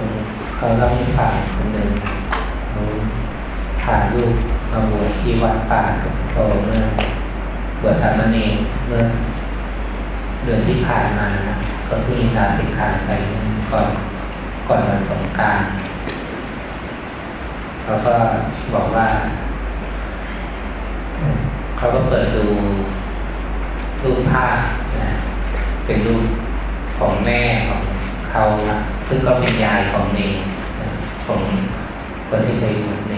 งเขาเล่าให้ฟังคนหนึ่งเขาพาลูกมาบวชที่วัดป่าสุโตเมื่อบวชสามเณรเมื่อเดือนที่ผ่านมานะก็เพิ่งลาสิกขาไปก่อนก่อนวันสงการเขาก็บอกว่า เขาก็เปิดดูรูปภาพนะเป็นรูปของแม่ของเขานะ ซึ่งก็เป็นยายของเนของคนที่เคยอยู่เน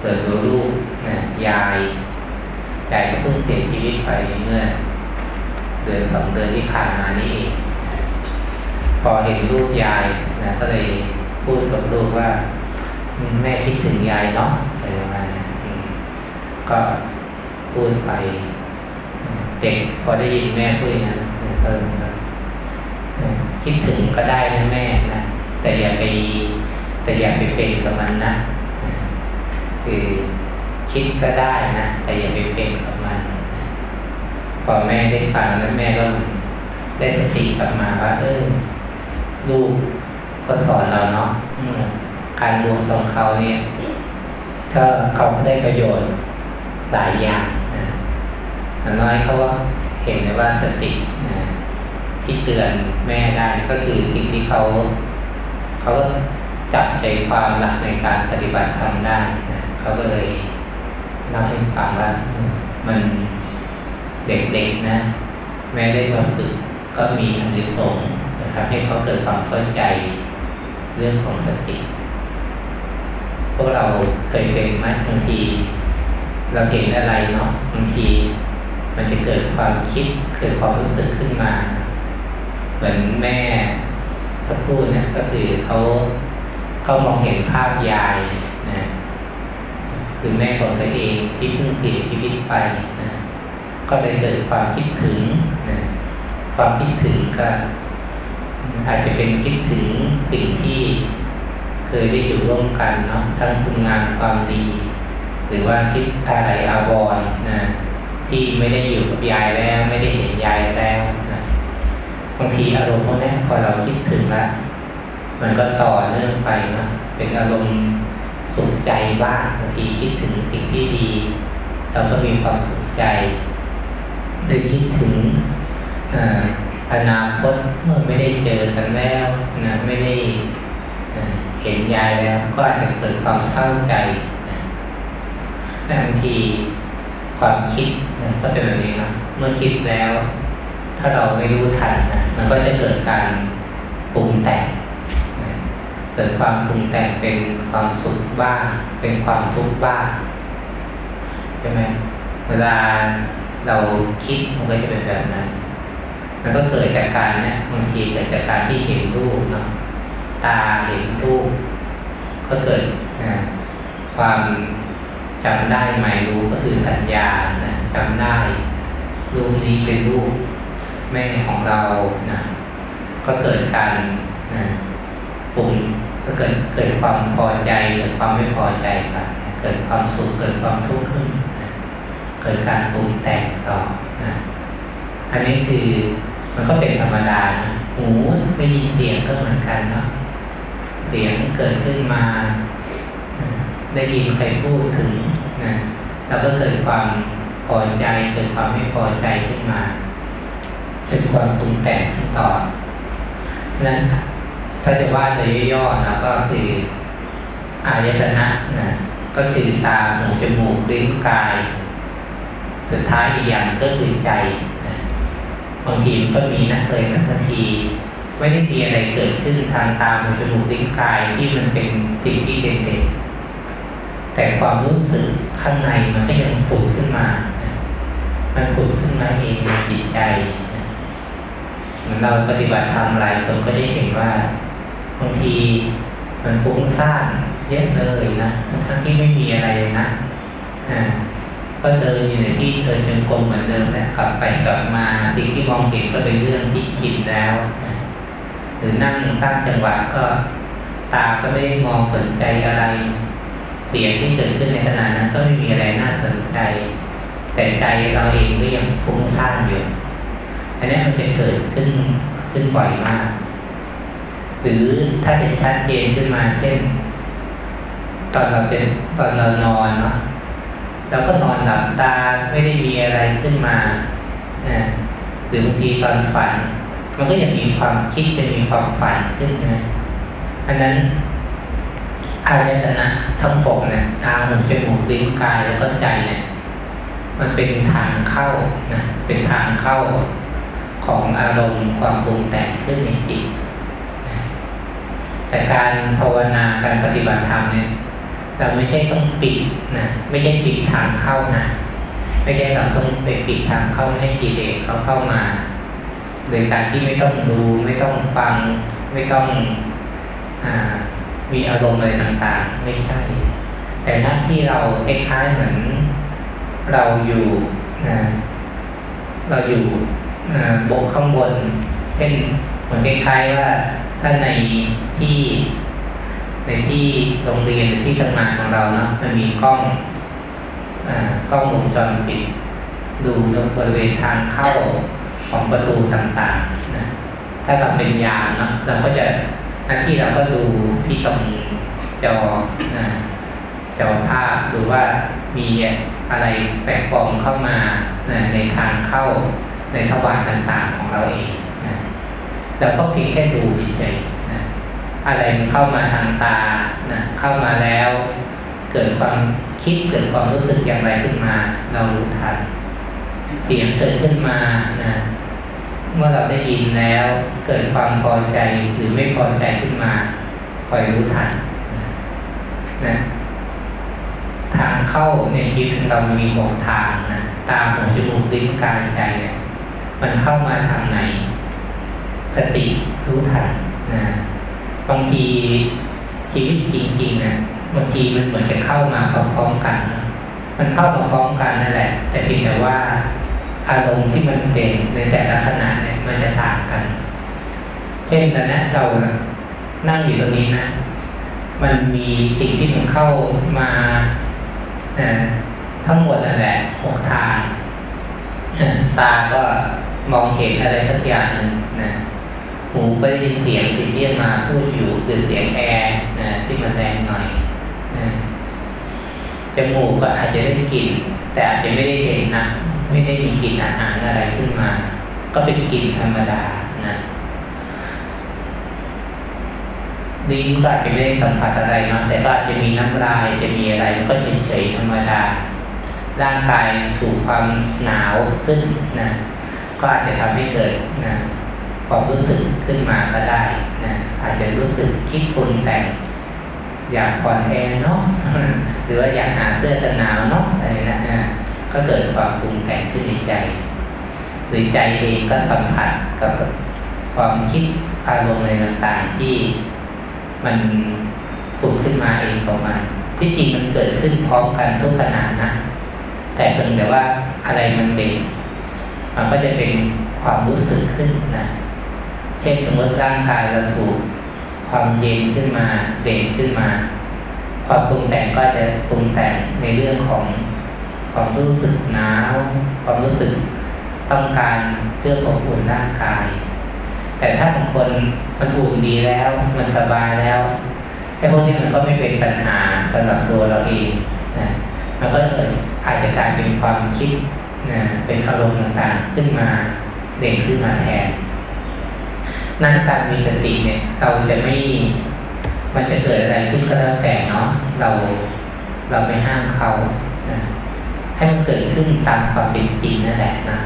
เปิดดูรูปนะยายยายก็เพิ่งเสียชีวิตไปเมื่อเดือนสองเดือนที่ผ่านมานี่พอเห็นรูปยายนะก็เลยพูดกับลูกว่า แม่คิดถึงยายเนาะอะไรประมาณนี้ก็พูดไป เด็กพอได้ยินแม่พูดอย่างนั้นเออ คิดถึงก็ได้นะแม่นะแต่อย่าไปแต่อย่าไปเป็นกับมันนะคือคิดก็ได้นะแต่อย่าไปเป็นกับมันพอแม่ได้ฟังแล้วแม่ก็ได้สติกลับมาว่า เออลูกก็สอนเราเนาะการรวมตรงเขาเนี่ยก็เขาได้ประโยชน์หลายอย่างนะอน้อยเขาก็เห็นว่าสตินะ ที่เตือนแม่ได้ก็คือสิ่งที่เขาเขาก็จับใจความหลักในการปฏิบัติธรรมได้นะเขาก็เลยเล่าให้ฟังว่ามันเด็กๆนะ แม่ได้มาฝึกก็มีอันดิสงส์นะครับ ให้เขาเกิดความเข้าใจเรื่องของสติ พวกเราเคยเป็นไหมบางที เราเห็นอะไรเนาะบางที มันจะเกิดความคิดเกิดความรู้สึกขึ้นมา เหมือนแม่สักครู่เนี่ยก็คือเขาเขามองเห็นภาพยายนะคือแม่ของตัวเองที่เพิ่งเสียชีวิตไปนะก็เลยเกิดความคิดถึงนะความคิดถึงก็อาจจะเป็นคิดถึงสิ่งที่เคยได้อยู่ร่วมกันเนาะทั้งคุณงามความดี หรือว่าคิดอะไรอาวรณ์นะที่ไม่ได้อยู่กับยายแล้ว ไม่ได้เห็นยายแล้ว บางทีอารมณ์พวกนี้พอเราคิดถึงแล้วมันก็ต่อเนื่องไปนะเป็นอารมณ์สุขใจบ้างบางทีคิดถึงสิ่งที่ดี เราก็มีความสุขใจหรือคิดถึงอนาคตเมื่อไม่ได้เจอกันแล้วนะไม่ได้เห็นยายแล้ว ก็อาจจะเกิดความเศร้าใจบางทีความคิดนะก็เป็นแบบนี้นะเมื่อคิดแล้ว ถ้าเราไม่รู้ทันนะมันก็จะเกิดการปรุงแต่งเกิดความปรุงแต่งเป็นความสุขบ้าง เป็นความทุกข์บ้างใช่ไหมเวลาเราคิดมันก็จะเป็นแบบนั้น มันก็เกิดจากการเนี่ยบางทีเกิดจากการที่เห็นรูปเนาะตาเห็นรูป ก็เกิดนะความจำได้หมายรู้ก็คือสัญญานะจำได้รูปนี้เป็นรูป แม่ของเรานะก็เกิดการนะปรุงก็เกิดเกิดความพอใจ เกิดความไม่พอใจกันเกิดความสุขเกิดความทุกข์ขึ้นเกิดการปรุงแต่งต่อนะอันนี้คือมันก็เป็นธรรมดานะหูได้ยินเสียงก็เหมือนกันเนาะเสียงเกิดขึ้นมาได้ยินใครพูดถึงนะแล้วก็เกิดความพอใจเกิดความไม่พอใจขึ้นมา เกิดความปรุงแต่งขึ้นต่อนั้นถ้าจะว่าโดยย่อๆนะก็คืออายตนะนะก็คือตาหูจมูกลิ้นกาย สุดท้ายอีกอย่างก็คือใจนะบางทีมันก็มีนะเคยนะบางที ไม่ได้มีอะไรเกิดขึ้นทางตาหูจมูกลิ้นกายที่มันเป็นสิ่งที่เด่นๆแต่ความรู้สึกข้างในมันก็ยังผุดขึ้นมา มันผุดขึ้นมาเองในจิตใจ มือนเราปฏิบัติธรรมหลายคนก็ได้เห็นว่าบางทีมันฟุ้งซ่านเยอะเลยนะทั้งที่ไม่มีอะไรนะอ่าก็เดินอยู่ในที่เดินจงกรมเหมือนเดิมแหละกลับไปกลับมาสิ่งที่มองเห็นก็เป็นเรื่องที่ชินแล้วหรือนั่งตั้งจังหวะก็ตาก็ไม่ได้มองสนใจอะไร เสียงที่เกิดขึ้นในขณะนั้นก็ไม่มีอะไรน่าสนใจ แต่ใจเราเองก็ยังฟุ้งซ่านอยู่ อันนี้มันจะเกิดขึ้นขึ้นบ่อยมาก หรือถ้าเป็นชัดเจนขึ้นมา เช่น ตอนเราเป็นตอนเรานอนเนาะเราก็นอนหลับตาไม่ได้มีอะไรขึ้นมาหรือบางทีตอนฝัน มันก็ยังมีความคิดจะมีความฝันขึ้นนะอันนั้นอายตนะทั้งปกเนี่ยตาหูจมูกลิ้นกายแล้วก็ใจเนี่ย มันเป็นทางเข้านะเป็นทางเข้า ของอารมณ์ความปรุงแต่งขึ้นในจิต แต่การภาวนาการปฏิบัติธรรมเนี่ยเราไม่ใช่ต้องปิดนะไม่ใช่ปิดทางเข้านะไม่ใช่เราต้องไปปิดทางเข้าให้กิเลสเขาเข้ามา โดยการที่ไม่ต้องดูไม่ต้องฟัง ไม่ต้องอมีอารมณ์อะไรต่างๆ ไม่ใช่ แต่หน้าที่เราคล้ายๆเหมือนเราอยู่นะเราอยู่ บกข้างบน เช่นเหมือนคล้ายๆว่าถ้าในที่ในที่โรงเรียนหรือที่ทำงานของเราเนาะมันมีกล้องอกล้องวงจรปิด ดูตรงบริเวณทางเข้าของประตูต่างๆนะถ้าเราเป็นยามเนาะเราก็จะหน้าที่เราก็ดูที่ตรงจอนะจอภาพหรือว่ามีอะไรแปลกปลอมเข้ามาในทางเข้า ในทวารต่างๆของเราเองนะเราก็เพียงแค่ดูเฉยๆนะอะไรมันเข้ามาทางตานะเข้ามาแล้ว เกิดความคิดเกิดความรู้สึกอย่างไรขึ้นมา เรารู้ทัน เสียงเกิดขึ้นมานะเมื่อเราได้ยินแล้วเกิดความพอใจหรือไม่พอใจขึ้นมาคอยรู้ทันนะทางเข้าในชีวิตเรามีหกทางนะตาหูจมูกลิ้นกายใจเนี่ย มันเข้ามาทางไหน สติรู้ทันนะบางทีชีวิตจริงๆนะบางทีมันเหมือนจะเข้ามาพร้อมๆกัน มันเข้ามาพร้อมกันนั่นแหละ แต่เพียงแต่ว่าอารมณ์ที่มันเด่นในแต่ละขณะเนี่ยมันจะต่างกัน เช่นตอนนี้เรานั่งอยู่ตรงนี้นะ มันมีสิ่งที่มันเข้ามาทั้งหมดนั่นแหละหกทางตาก็ มองเห็นอะไรสักอย่างหนึ่งนะหูก็ได้ยินเสียงสิ่งที่มาพูดอยู่คือเสียงแอร์นะที่มันแรงหน่อยนะจมูกก็อาจจะได้กลิ่นแต่อาจจะไม่ได้เห็นนะไม่ได้มีกลิ่นอาหารอะไรขึ้นมา ก็เป็นกลิ่นธรรมดานะลิ้นก็อาจจะไม่ได้สัมผัสอะไรนะแต่ก็อาจจะมีน้ำลายจะมีอะไรก็เฉยๆธรรมดา ร่างกายถูกความหนาวขึ้นนะ ก็อาจจะทำให้เกิดนะความรู้สึกขึ้นมาก็ได้นะอาจจะรู้สึกคิดปรุงแต่งอยากผ่อนแอร์เนาะหรือว่าอยากหาเสื้อกันหนาวเนาะอะไรนะนะก็เกิดความปรุงแต่งขึ้นในใจ หรือใจเองก็สัมผัสกับความคิดอารมณ์อะไรต่างๆที่มันผุดขึ้นมาเองของมันที่จริงมันเกิดขึ้นพร้อมกันทุกขณะนะ แต่เพียงแต่ว่าอะไรมันเด่น มันก็จะเป็นความรู้สึกขึ้นนะ เช่นสมมติร่างกายเราถูกความเย็นขึ้นมาเด่นขึ้นมา ความปรุงแต่งก็จะปรุงแต่งในเรื่องของความรู้สึกหนาวความรู้สึกต้องการเรื่องของอุ่นร่างกาย แต่ถ้าบางคนมันอุ่นดีแล้ว มันสบายแล้วไอ้พวกนี้มันก็ไม่เป็นปัญหาสำหรับตัวเราเองนะมันก็อาจจะกลายเป็นความคิด นะเป็นอารมณ์ต่างๆ ขึ้นมาเด่นขึ้นมาแทนนั้นการมีสติเนี่ย เราจะไม่ มันจะเกิดอะไรขึ้นก็แล้วแต่เนาะเราเราไม่ห้ามเขานะให้มันเกิดขึ้นตามความเป็นจริงนั่นแหละนะ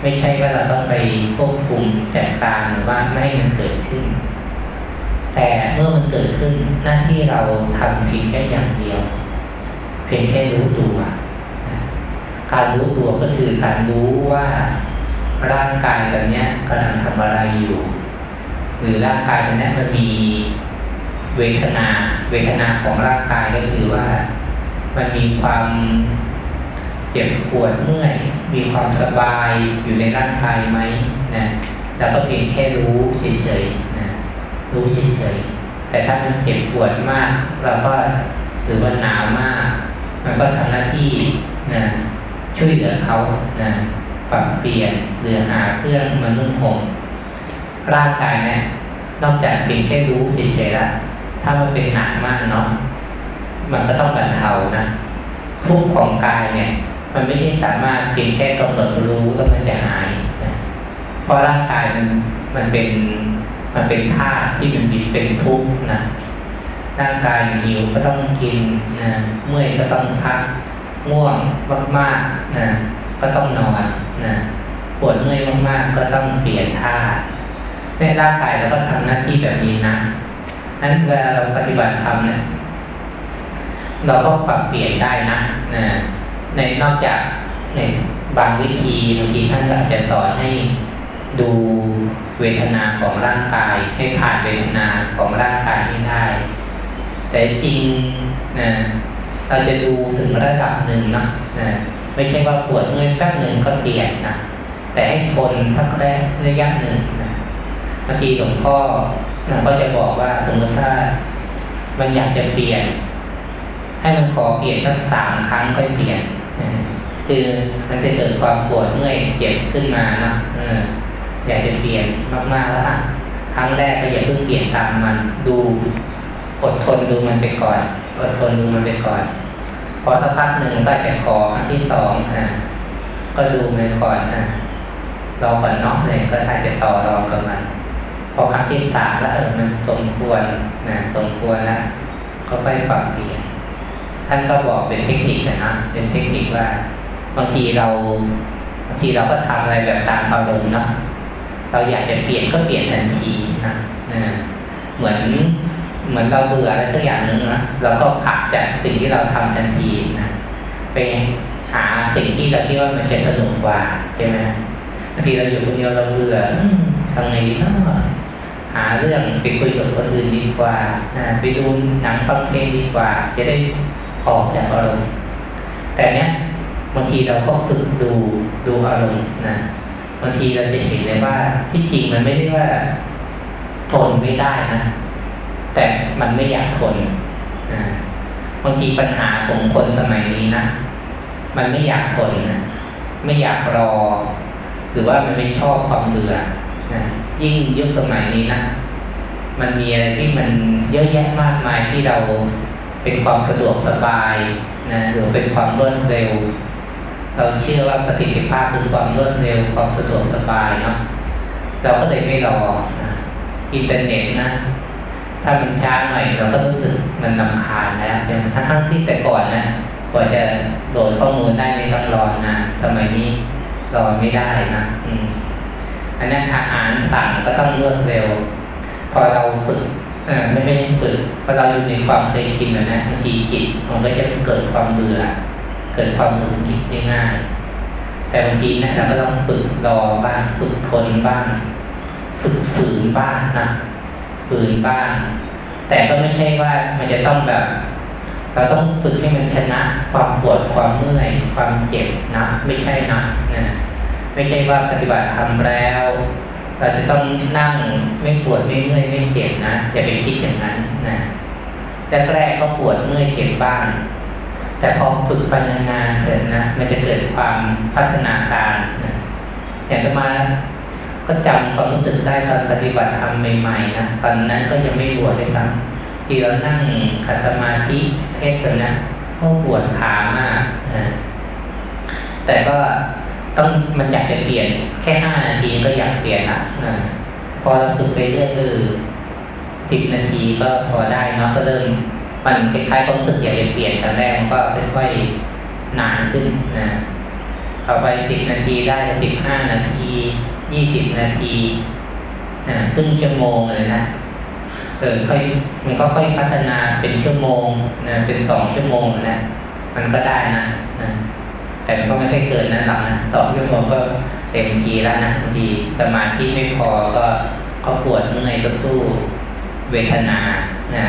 ไม่ใช่ว่าเราต้องไปควบคุมจัดการหรือว่าไม่ให้มันเกิดขึ้น แต่เมื่อมันเกิดขึ้นหน้าที่เราทำเพียงแค่อย่างเดียว เพียงแค่รู้ตัว การรู้ตัวก็คือการรู้ว่าร่างกายตอนนี้กำลังทำอะไรอยู่ หรือร่างกายตอนนี้มันมีเวทนา เวทนาของร่างกายก็คือว่า มันมีความเจ็บปวดเมื่อย มีความสบายอยู่ในร่างกายไหมนะเราก็เพียงแค่รู้เฉยๆนะรู้เฉยๆแต่ถ้ามันเจ็บปวดมาก เราก็หรือว่าหนาวมาก มันก็ทำหน้าที่นะ ช่วยเหลือเขานะปรับเปลี่ยนหรือหาเครื่องมานุ่งห่มร่างกายเนะี่ยนอกจากเพียงแค่รู้เฉยๆแล้วถ้ามันเป็นหนักมากเนาะมันก็ต้องบรรเทานะทุกข์ของกายเนี่ย มันไม่ใช่สามารถเพียงแค่กำหนดรู้แล้วมันจะหายนะเพราะร่างกายมันมันเป็นมันเป็นธาตุที่มันมีเป็นทุกข์นะร่างกายหิวก็ต้องกินนะเมื่อยก็ต้องพัก ง่วงมากๆนะก็ต้องนอนนะปวดเมื่อยมากๆ ก็ต้องเปลี่ยนท่าในร่างกายเราก็ทำหน้าที่แบบนี้นะนั้นเวลาเราปฏิบัติธรรมเนี่ยเราก็ปรับเปลี่ยนได้นะนะในนอกจากในบางวิธีบางทีท่านอาจจะสอนให้ดูเวทนาของร่างกาย ให้ผ่านเวทนาของร่างกายให้ได้ แต่จริงนะ เราจะดูถึงระดับหนึ่งนะนะไม่ใช่ว่าปวดเมื่อยแป๊บหนึ่งก็เปลี่ยนนะแต่ให้ทนสักแรกระยะหนึ่งนะบางทีหลวงพ่อนะก็จะบอกว่าสมมติถ้ามันอยากจะเปลี่ยน ให้มันขอเปลี่ยนสักสามครั้งก็เปลี่ยนคือมันจะเกิดความปวดเมื่อยเจ็บขึ้นมานะอออยากจะเปลี่ยนมากๆแล้วอะครั้งแรกก็อย่าเพิ่งเปลี่ยนตามมันดูอดทนดูมันไปก่อน อดทนดูมันไปก่อน พอสักพักหนึ่งก็จะขอครั้งที่สองอะก็ดูมันก่อนอะรอก่อนเนอกเลยก็อาจจะต่อรองกับมัน พอครั้งที่สามแล้วเออมันสมควรนะสมควรแล้วก็ไปปรับเปลี่ยนท่านก็บอกเป็นเทคนิคนะนะเป็นเทคนิคว่าบางทีเราบางทีเราก็ทำอะไรแบบตามอารมณ์เนาะเราอยากจะเปลี่ยนก็เปลี่ยนทันทีนะนะเหมือน เหมือนเราเบื่ออะไรสักอย่างหนึ่งนะเราก็ผักจากสิ่งที่เราทำทันทีนะไปหาสิ่งที่เราคิดว่ามันจะสนุกกว่าใช่ไหมบางทีเราอยู่คนเดียวเราเบื่อทำไงดีเนาะหาเรื่องไปคุยกับคนอื่นดีกว่าไปดูหนังฟังเพลงดีกว่า จะได้ออกจากอารมณ์แต่เนี้ยบางทีเราก็ฝึกดูดูอารมณ์นะบางทีเราจะเห็นเลยว่าที่จริงมันไม่ได้ว่าทนไม่ได้นะ แต่มันไม่อยากทนนะบางทีปัญหาของคนสมัยนี้นะมันไม่อยากทนนะไม่อยากรอ หรือว่ามันไม่ชอบความเบื่อนะยิ่งยุคสมัยนี้นะมันมีอะไรที่มันเยอะแยะมากมายที่เราเป็นความสะดวกสบายนะหรือเป็นความรวดเร็ว เราเชื่อว่าประสิทิภาพคือความรวดเร็วความสะดวกสบายเนาะเราก็เลยไม่รอนะอินเทอร์เน็ตนะ ถ้ามันช้าหน่อยเราก็รู้สึกมันนำคาญแล้วใช่ไหมทั้งที่แต่ก่อนนะกว่าจะโหลดข้อมูลได้ไม่ต้องรอนะสมัยนี้รอไม่ได้นะอืมอันนั้นอาหารสั่งก็ต้องรวดเร็ว พอเราฝึกไม่ไม่ฝึกพอเราอยู่ในความเคยชินแล้วนะบางทีจิตมันก็จะเกิดความเบื่อ เกิดความหงุดหงิดได้ง่าย แต่บางทีนะเราก็ต้องฝึกรอบ้างฝึกทนบ้าง ฝึกฝืนบ้างนะ ฝืนบ้าง แต่ก็ไม่ใช่ว่ามันจะต้องแบบ เราต้องฝึกให้มันชนะ ความปวดความเมื่อยความเจ็บนะ ไม่ใช่นะนะไม่ใช่ว่าปฏิบัติทำแล้ว เราจะต้องนั่งไม่ปวดไม่เมื่อยไม่เจ็บนะอย่าไปคิดอย่างนั้นนะแรกๆก็ปวดเมื่อยเจ็บบ้างแต่พอฝึกไปนานๆเสร็จนะมันจะเกิดความพัฒนาการนะอย่างจะมา ก็จำความรู้สึกได้ตอนปฏิบัติธรรมใหม่ๆนะตอนนั้นก็ยังไม่บวชเลยซ้ำที่เรานั่งขัดสมาธิเทศกันนะก็ปวดขามากนะแต่ก็ต้องมันอยากจะเปลี่ยนแค่ห้านาทีก็อยากเปลี่ยนละนะพอเราฝึกไปเรื่อยเออสิบนาทีก็พอได้เนาะก็เริ่มมันคล้ายๆความรู้สึกอยากจะเปลี่ยนตอนแรกมันก็ค่อยๆนานขึ้นนะต่อไปสิบนาทีได้สิบห้านาที ยี่สิบนาทีนะครึ่งชั่วโมงเลยนะเออค่อยมันก็ค่อยพัฒนาเป็นชั่วโมงนะเป็นสองชั่วโมงนะมันก็ได้นะนะแต่มันก็ไม่ค่เกินนั้นหรอกนะสองชั่วโมงก็เต็มทีแล้วนะบางทีสมาธิไม่พอก็ก็ปวดเมื่อยก็สู้เวทนานะ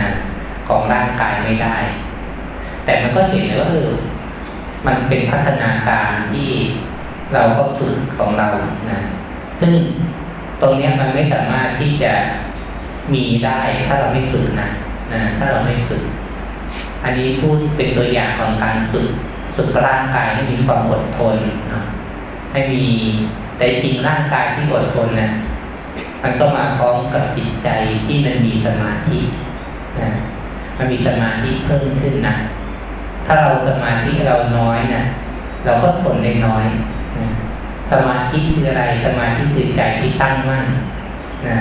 ของร่างกายไม่ได้ แต่มันก็เห็นเลยว่าเออมันเป็นพัฒนาการที่เราก็ฝึกของเรานะ ซึ่งตรงนี้มันไม่สามารถที่จะมีได้ถ้าเราไม่ฝึกนะนะถ้าเราไม่ฝึก อันนี้พูดเป็นตัวอย่างของการฝึกฝึกร่างกายให้มีความอดทนนะให้มีแต่จริงร่างกายที่อดทนนะมันก็มาพร้อมกับจิตใจที่มันมีสมาธินะมันมีสมาธิเพิ่มขึ้นนะถ้าเราสมาธิเราน้อยนะเราก็ทนได้น้อย สมาธิคืออะไร สมาธิคือใจที่ตั้งมั่นนะ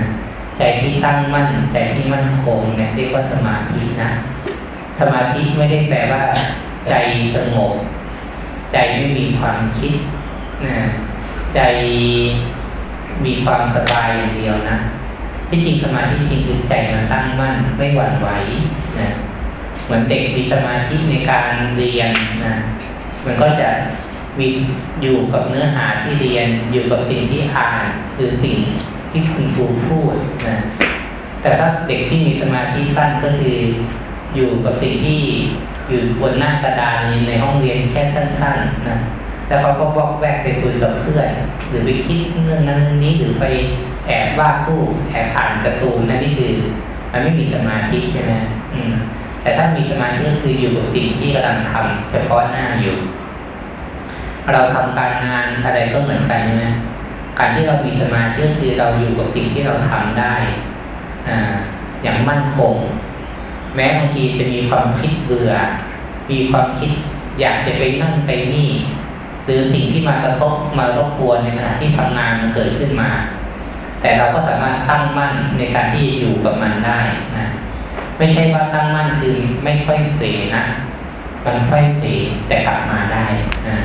ใจที่ตั้งมั่น ใจที่มั่นคงเนี่ยเรียกว่าสมาธินะสมาธิไม่ได้แปลว่า ใจสงบ ใจไม่มีความคิดนะใจมีความสบายอย่างเดียวนะที่จริงสมาธิจริงคือใจมันตั้งมั่นไม่หวั่นไหวนะเหมือนเด็กมีสมาธิในการเรียนนะมันก็จะ มีอยู่กับเนื้อหาที่เรียนอยู่กับสิ่งที่อ่านคือสิ่งที่คุณครูพูดนะแต่ถ้าเด็กที่มีสมาธิสั้นก็คืออยู่กับสิ่งที่อยู่บนหน้ากระดานในห้องเรียนแค่สั้นๆนะแล้วเขาก็บอกแวกไปคุยกับเพื่อนหรือไปคิดเรื่องนั้นเรื่องนี้หรือไปแอบวาดรูปแอบอ่านการ์ตูนนั่นนี่คือ มันไม่มีสมาธิใช่ไหมอืมแต่ถ้ามีสมาธิก็คืออยู่กับสิ่งที่กำลังทำเฉพาะหน้าอยู่ เราทำการงานอะไรก็เหมือนกันใช่ไหมการที่เรามีสมาธิคือเราอยู่กับสิ่งที่เราทำได้อ่าอย่างมั่นคง แม้บางทีจะมีความคิดเบื่อ มีความคิดอยากจะไปนั่นไปนี่ หรือสิ่งที่มากระทบมารบกวนในขณะที่ทำงานมันเกิดขึ้นมา แต่เราก็สามารถตั้งมั่นในการที่อยู่กับมันได้นะไม่ใช่ว่าตั้งมั่นคือไม่ค่อยเปรนะมันค่อยเปรแต่กลับมาได้นะ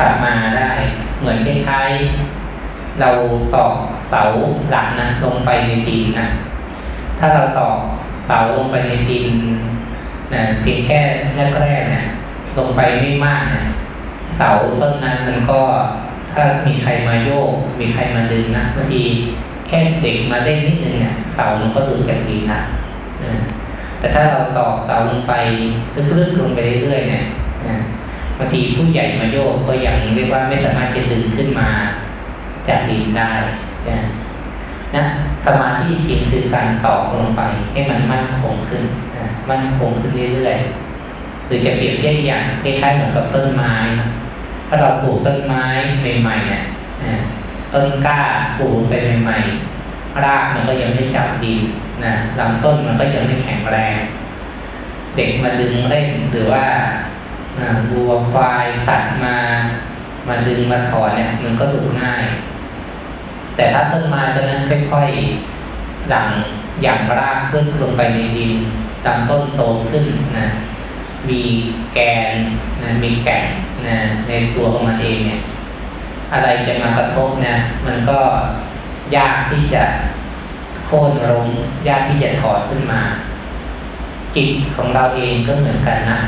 กลับมาได้ เหมือนคล้ายๆเราตอกเสาหลักนะลงไปในดินนะถ้าเราตอกเสาลงไปในดินนะเพียงแค่แรกๆนะลงไปไม่มากนะเสาต้นนั้นมันก็ถ้ามีใครมาโยก มีใครมาดึงนะบางทีแค่เด็กมาเล่นนิดนึงเนี่ยเสามันก็หลุดจากดินนะแต่ถ้าเราตอกเสาลงไปลึกๆลงไปเรื่อยๆเนี่ย บางทีผู้ใหญ่มาโยกก็ยังเรียกว่าไม่สามารถจะดึงขึ้นมาจากดินได้นะสมาธิจริงคือการตอกลงไป ให้มันมั่นคงขึ้นมั่นคงขึ้นเรื่อยๆหรือจะเปรียบเทียบอย่างคล้ายๆเหมือนกับต้นไม้ ถ้าเราปลูกต้นไม้ใหม่ๆเนี่ยต้นกล้าปลูกไปใหม่ๆรากมันก็ยังไม่จับดินนะลำต้นมันก็ยังไม่แข็งแรง เด็กมาดึงเล่นหรือว่า วัวควายตัดมา มาดึงมาถอนเนี่ย มันก็ถูกง่าย แต่ถ้าต้นไม้ตอนนั้นค่อยๆหลังอย่างรากขึ้นลงไปในดินลำต้นโตขึ้นนะ มีแกนนะมีแก่นนะในตัวของมันเองเนี่ย อะไรจะมากระทบนะมันก็ยากที่จะโค่นลงยากที่จะถอดขึ้นมา จิตของเราเองก็เหมือนกันนะ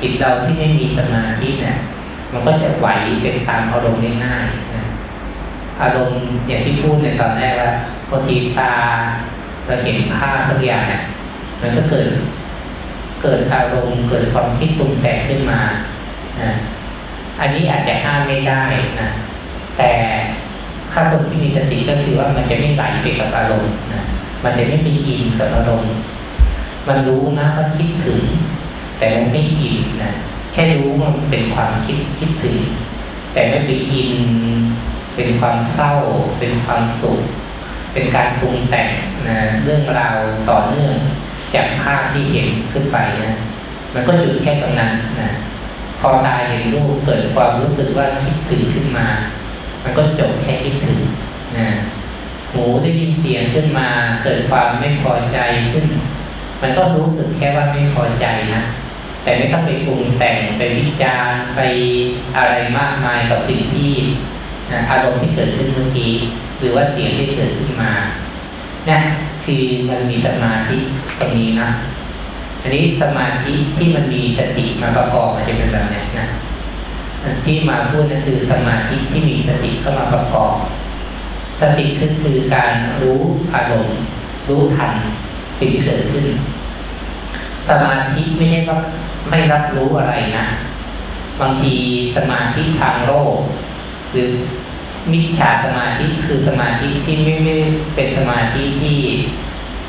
จิตเราที่ไม่มีสมาธิเนี่ย มันก็จะไหวไปตามอารมณ์ง่ายนะอารมณ์อย่างที่พูดในตอนแรกว่าพอทีตาเราเห็นภาพสักอย่างเนี่ยมันก็เกิด เกิดอารมณ์เกิดความคิดปรุงแต่งขึ้นมานะอันนี้อาจจะห้ามไม่ได้นะแต่ถ้าคนที่มีสติก็คือว่ามันจะไม่ไหลไปกับอารมณ์นะมันจะไม่มีอินกับอารมณ์ มันรู้นะว่าคิดถึง แต่มันไม่อินนะแค่รู้ว่ามันเป็นความคิดคิดถึง แต่ไม่ไปอิน เป็นความเศร้า เป็นความสุข เป็นการปรุงแต่งนะเรื่องราวต่อเนื่องจากภาพที่เห็นขึ้นไปนะมันก็หยุดแค่ตรงนั้นนะพอตาเห็นรูปเกิดความรู้สึกว่าคิดถึงขึ้นมา มันก็จบแค่คิดถึงนะหูได้ยินเสียงขึ้นมา เกิดความไม่พอใจขึ้น มันก็รู้สึกแค่ว่าไม่พอใจนะ แต่ไม่ต้องไปปรุงแต่งไปวิจารณ์ไปอะไรมากมายกับสิ่งที่อารมณ์ที่เกิดขึ้นเมื่อกี้ หรือว่าเสียงที่เกิดขึ้นมาเนี่ยคือมันมีสมาธิตรงนี้นะอันนี้สมาธิที่มันมีสติมาประกอบมันจะเป็นแบบนี้นะที่มาพูดนั่นคือสมาธิที่มีสติเข้ามาประกอบ สติคือคือการรู้อารมณ์รู้ทันสิ่งที่เกิดขึ้น สมาธิไม่ใช่ว่า ไม่รับรู้อะไรนะ บางทีสมาธิทางโลก หรือมิจฉาสมาธิคือสมาธิที่ไม่ไม่เป็นสมาธิที่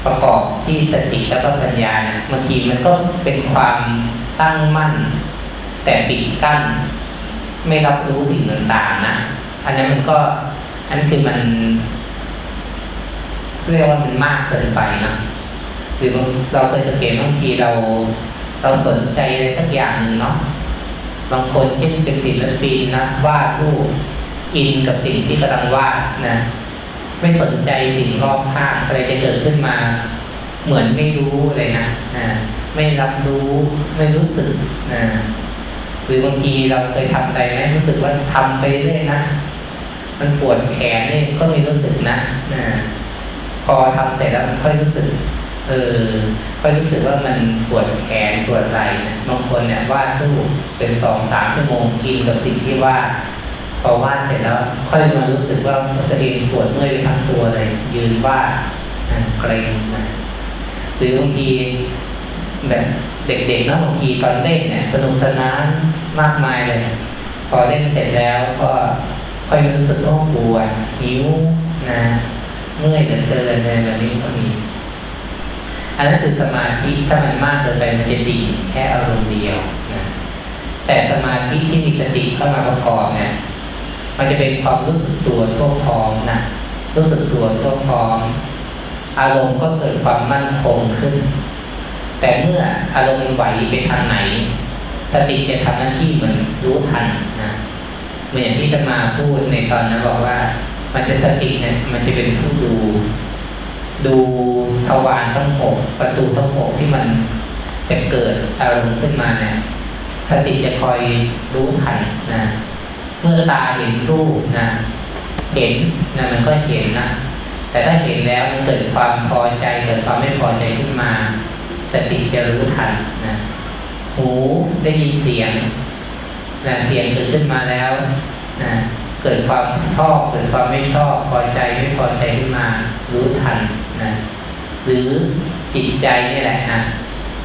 ประกอบที่สติแล้วก็ปัญญาเนี่ยบางทีมันก็เป็นความตั้งมั่น แต่ปิดกั้น ไม่รับรู้สิ่งต่างๆนะอันนั้นมันก็อันคือมันเรียกว่ามันมากเกินไปนะหรือเราเคยสังเกตบางทีเรา เราสนใจอะไรสักอย่างหนึ่งเนาะบางคนเช่นเป็นศิลปินนะวาดรูปอินกับสิ่งที่กำลังวาดนะไม่สนใจสิ่งรอบข้างอะไรจะเกิดขึ้นมา เหมือนไม่รู้เลยนะนะไม่รับรู้ไม่รู้สึกนะหรือบางทีเราเคยทำอะไรไหมรู้สึกว่าทำไปเรื่อยนะมันปวดแขนนี่ก็ไม่รู้สึกนะนะพอทำเสร็จแล้วมันค่อยรู้สึก เออค่อยรู้สึกว่ามันปวดแขนปวดไหล่บางคนเนี่ยวาดรูปเป็นสองสามชั่วโมงกินกับสิ่งที่วาดพอวาดเสร็จแล้ว ค่อยมารู้สึกว่าตัวเองปวดเมื่อยไปทั้งตัวเลย ยืนวาดเกรงนะหรือบางทีแบบเด็กๆนะบางทีตอนเล่นเนี่ยสนุกสนานมากมายเลย พอเล่นเสร็จแล้วก็ค่อยรู้สึกว่าปวดหิวนะเมื่อยเหลือเกินอะไรแบบนี้ก็มี อันนั้นคือสมาธิถ้ามันมากเกินไปมันจะดีแค่อารมณ์เดียวนะแต่สมาธิที่มีสติเข้ามาประกอบเนี่ยมันจะเป็นความรู้สึกตัวทั่วพร้อมนะรู้สึกตัวทั่วพร้อม อารมณ์ก็เกิดความมั่นคงขึ้น แต่เมื่ออารมณ์ไหวไปทางไหนสติจะทำหน้าที่เหมือนรู้ทันนะเหมือนอย่างที่จะมาพูดในตอนนั้นบอกว่า มันจะสติเนี่ยมันจะเป็นผู้ดู ดูทวารทั้งหกประตูทั้งหกที่มันจะเกิดอารมณ์ขึ้นมาเนี่ยสติจะคอยรู้ทันนะเมื่อตาเห็นรูปนะเห็นนะมันก็เห็นนะแต่ถ้าเห็นแล้วมันเกิดความพอใจเกิดความไม่พอใจขึ้นมาสติจะรู้ทันนะหูได้ยินเสียงนะเสียงเกิดขึ้นมาแล้วนะเกิดความชอบเกิดความไม่ชอบพอใจไม่พอใจขึ้นมา รู้ทัน นะหรือจิตใจนี่แหละนะ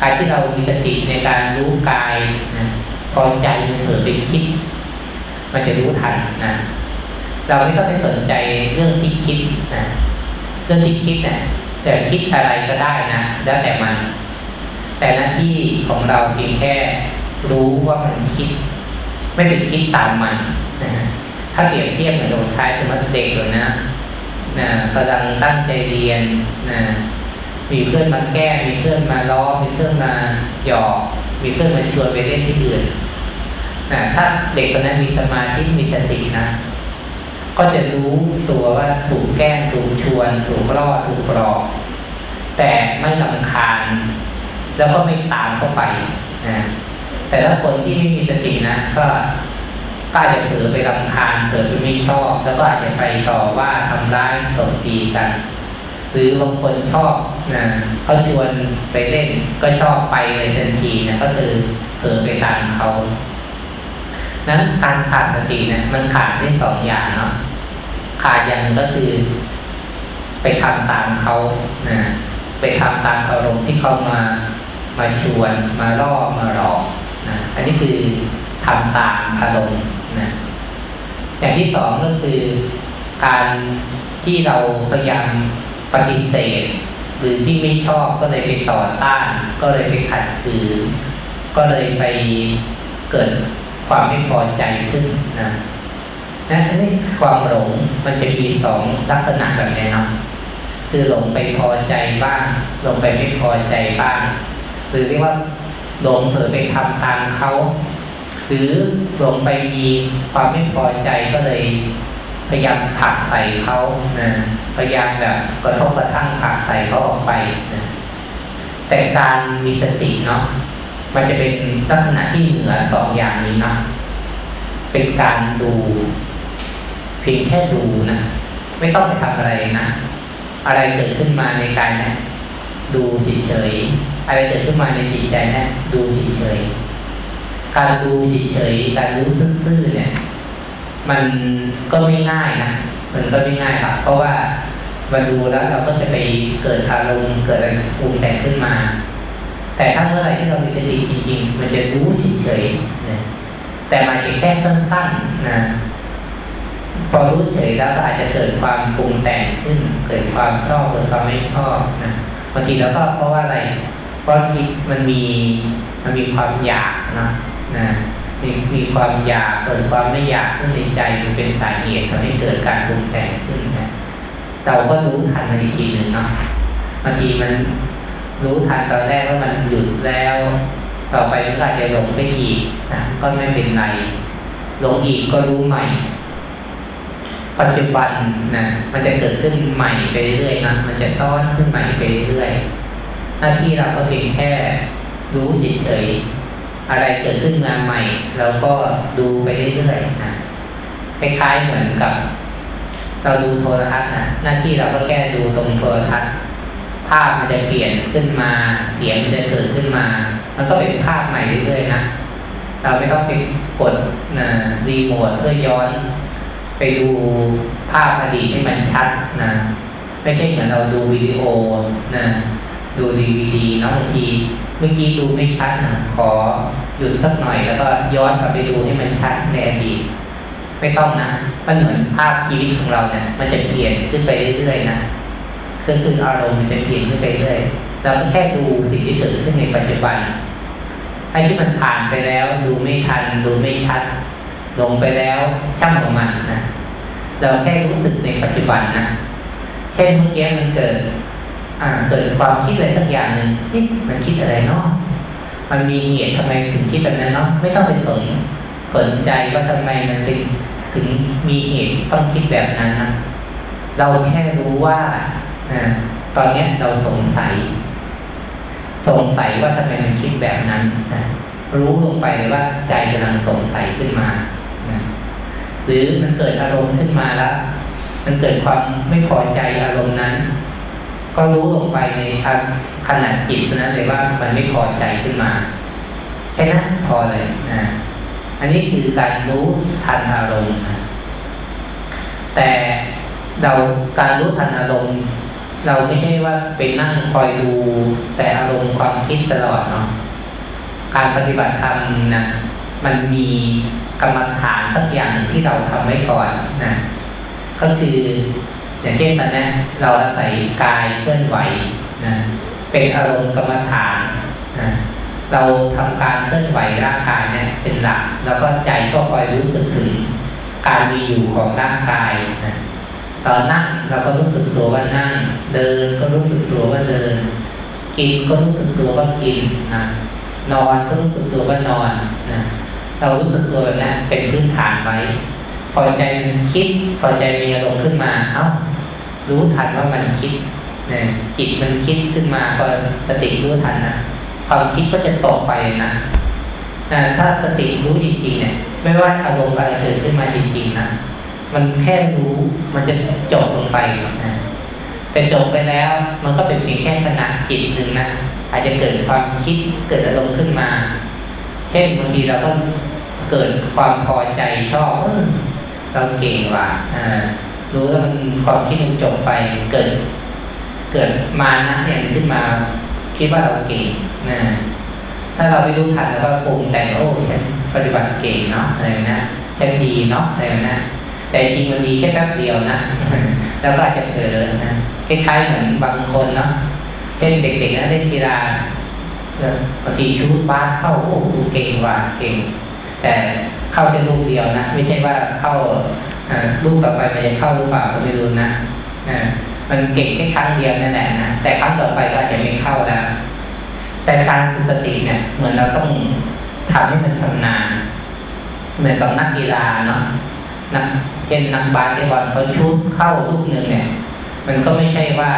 การที่เรามีสติในการรู้กายนะพอใจมันเผลอไปคิด มันจะรู้ทันนะเราไม่ต้องไปสนใจเรื่องที่คิดนะเรื่องที่คิดเนะี่ยแต่คิดอะไรก็ได้นะแล้วแต่มัน แต่หน้าที่ของเราเพียงแค่รู้ว่ามันคิด ไม่เป็นคิดตามมันนะถ้าเปรียบเทียบเหมือนโดนท้ายสมมติเด็กเลยนะ นะกำลังตั้งใจเรียนนะมีเพื่อนมาแก้มีเพื่อนมาล้อมีเพื่อนมาหยอก มีเพื่อนมาชวนไปเล่นที่อื่นนะถ้าเด็กคนนั้นมีสมาธิมีสตินะก็จะรู้ตัวว่าถูกแกล้งถูกชวนถูกล่อถูกปลอก แต่ไม่ลำคาญ แล้วก็ไม่ตามเข้าไปนะแต่ถ้าคนที่ไม่มีสตินะ ก็ ก็อาจจะเผลอไปรำคาญเผลอไปไม่ชอบ แล้วก็อาจจะไปต่อว่าทำร้ายตบตีกัน หรือบางคนชอบนะเขาชวนไปเล่นก็ชอบไปเลยทันทีนะก็คือเผลอไปตามเขานั้นการขาดสติเนะี่ยมันขาดได้สองอย่างเนาะขาดอย่างก็คือ ไปทำตามเขานะไปทำตามอารมณ์ที่เขามามาชวนมาล่อมาหลอกนะอันนี้คือทำตามอารมณ์ นะอย่างที่สองก็คือการที่เราพยายามปฏิเสธ หรือที่ไม่ชอบก็เลยไปต่อต้าน ก็เลยไปขัดขืนก็เลยไปเกิดความไม่พอใจขึ้นนะนั่นนี่ความหลงมันจะมีสองลักษณะแบบนี้นะคือหลงไปพอใจบ้างหลงไปไม่พอใจบ้าง หรือเรียกว่าหลงเผลอไปทำตามเขา หรือหลงไปมีความไม่พอใจก็เลย พยายามผลักใส่เขานะพยายามแบบกระทบกระทั่งผลักใส่เขาออกไปนะแต่การมีสติเนาะมันจะเป็นลักษณะที่เหนือสองอย่างนี้นะเป็นการดูเพียงแค่ดูนะไม่ต้องไปทำอะไรนะอะไรเกิดขึ้นมาในกายนะดูเฉยๆอะไรเกิดขึ้นมาในจิตใจนะดูเฉยๆ การดูเฉยๆการรู้ซื่อๆเนี่ย มันก็ไม่ง่ายนะมันก็ไม่ง่ายครับ เพราะว่ามาดูแล้วเราก็จะไปเกิดอารมณ์เกิดอะไรปรุงแต่งขึ้นมา แต่ถ้าเมื่อไรที่เรามีสติจริงๆ มันจะรู้เฉยๆนะแต่มาแค่สั้นๆนะพอรู้เฉยแล้วก็อาจจะเกิดความปรุงแต่งขึ้น เกิดความชอบเกิดความไม่ชอบนะบางทีแล้วก็เพราะว่าอะไร เพราะคิดมันมีมันมีความอยากนะ นะมีมีความอยากเกิดความไม่อยากขึ้นในใจมันเป็นสาเหตุทำให้เกิดการปรุงแต่งขึ้นนะเราก็รู้ทันมันอีกทีหนึ่งเนาะบางทีมันรู้ทันตอนแรกว่ามันหยุดแล้ว ต่อไปก็อาจจะหลงไปอีกนะก็ไม่เป็นไรหลงอีกก็รู้ใหม่ ปัจจุบันนะมันจะเกิดขึ้นใหม่ไปเรื่อยนะมันจะซ้อนขึ้นใหม่ไปเรื่อยหน้าที่เราก็เพียงแค่รู้เฉยๆ อะไรเกิดขึ้นมาใหม่เราก็ดูไปเรื่อยๆนะคล้ายๆเหมือนกับ เราดูโทรทัศน์นะหน้าที่เราก็แค่ดูตรงโทรทัศน์ ภาพมันจะเปลี่ยนขึ้นมาเสียงมันจะเกิดขึ้นมา มันก็เป็นภาพใหม่เรื่อยๆนะเราไม่ต้องไปกดนะรีโมทเพื่อย้อน ไปดูภาพอดีตให้มันชัดนะไม่ใช่เหมือนเราดูวิดีโอนะดูดีวีดีนะบางที เมื่อกี้ดูไม่ชัดนะขอหยุดสักหน่อย แล้วก็ย้อนกลับไปดูให้มันชัดในอดีตไม่ต้องนะมันเหมือนภาพชีวิตของเราเนี่ย มันจะเปลี่ยนขึ้นไปเรื่อยๆนะก็คืออารมณ์มันจะเปลี่ยนขึ้นไปเรื่อยเราก็แค่ดูสิ่งที่เกิดขึ้นในปัจจุบันไอ้ที่มันผ่านไปแล้ว ดูไม่ทัน ดูไม่ชัดลงไปแล้วช่างของมันนะเราแค่รู้สึกในปัจจุบันนะเช่นเมื่อกี้มันเกิด อ่าเกิดความคิดอะไรสักอย่างหนึ่งนี่มันคิดอะไรเนาะมันมีเหตุทำไมถึงคิดแบบนั้นเนาะไม่ต้องไปสนสนใจว่าทำไมมันถึงถึงมีเหตุต้องคิดแบบนั้นนะเราแค่รู้ว่าตอนนี้เราสงสัย สงสัยว่าทำไมมันคิดแบบนั้นนะรู้ลงไปเลยว่าใจกำลังสงสัยขึ้นมานะหรือมันเกิดอารมณ์ขึ้นมาแล้ว มันเกิดความไม่พอใจอารมณ์นั้น ก็รู้ลงไปในขนาดจิตนั้นเลยว่ามันไม่พอใจขึ้นมาแค่นั้นพอเลยนะอันนี้คือการรู้ทันอารมณ์นะแต่เราการรู้ทันอารมณ์เราไม่ใช่ว่าไปนั่งคอยดูแต่อารมณ์ความคิดตลอดเนาะการปฏิบัติธรรมนะมันมีกรรมฐานสักอย่างที่เราทำไว้ก่อนนะก็คือ อย่างเช่นตอนนี้เราอาศัยกายเคลื่อนไหวนะเป็นอารมณ์กรรมฐานนะเราทำการเคลื่อนไหวร่างกายเนี่ยเป็นหลัก แล้วก็ใจก็คอยรู้สึกถึงการมีอยู่ของร่างกายนะตอนนั่งเราก็รู้สึกตัวว่านั่ง เดินก็รู้สึกตัวว่าเดิน กินก็รู้สึกตัวว่ากินนะนอนก็รู้สึกตัวว่านอนนะเรารู้สึกตัวนะเป็นพื้นฐานไว้ พอใจมันคิด พอใจมีอารมณ์ขึ้นมา เอ้า รู้ทันว่ามันคิดเนะจิตมันคิดขึ้นมาพอสติรู้ทันนะความคิดก็จะตกไปนะถ้าสติรู้จริงๆเนี่ย ไม่ว่าอารมณ์อะไรเกิดขึ้นมาจริงๆนะมันแค่รู้มันจะจบลงไปนะแต่จบไปแล้วมันก็เป็นเพียงแค่ขณะจิตหนึ่งนะอาจจะเกิดความคิดเกิดอารมณ์ขึ้นมา เช่นบางทีเราก็เกิดความพอใจชอบ เราเก่งว่ะรู้แล้วมันความคิดมันจบไปเกิด เกิดมานะอย่างขึ้นมา คิดว่าเราเก่งนะถ้าเราไม่รู้ทันแล้วก็ปรุงแต่งโอ้ฉันปฏิบัติเก่งเนาะอะไรนะฉันดีเนาะอะไรนะแต่จริงมันดีแค่แป๊บเดียวนะแล้วก็อาจจะเผลอนะคล้ายๆเหมือนบางคนเนาะเช่นเด็กๆนะเล่นกีฬาบางทีชุดบ้านเข้าโอ้เก่งว่าเก่ง แต่ เข้าแค่ลูกเดียวนะ ไม่ใช่ว่าเข้าลูกต่อไปมันจะเข้าหรือเปล่าก็ไม่รู้นะมันเก่งแค่ครั้งเดียวนั่นแหละนะแต่ครั้งต่อไปก็อาจจะไม่เข้าแล้ว แต่การฝึกสติเนี่ย เหมือนเราต้องทำให้มันชำนาญเหมือนกับนักกีฬาเนาะนักเช่นนักบาสเกตบอลเขาชุดเข้าลูกหนึ่งเนี่ย มันก็ไม่ใช่ว่า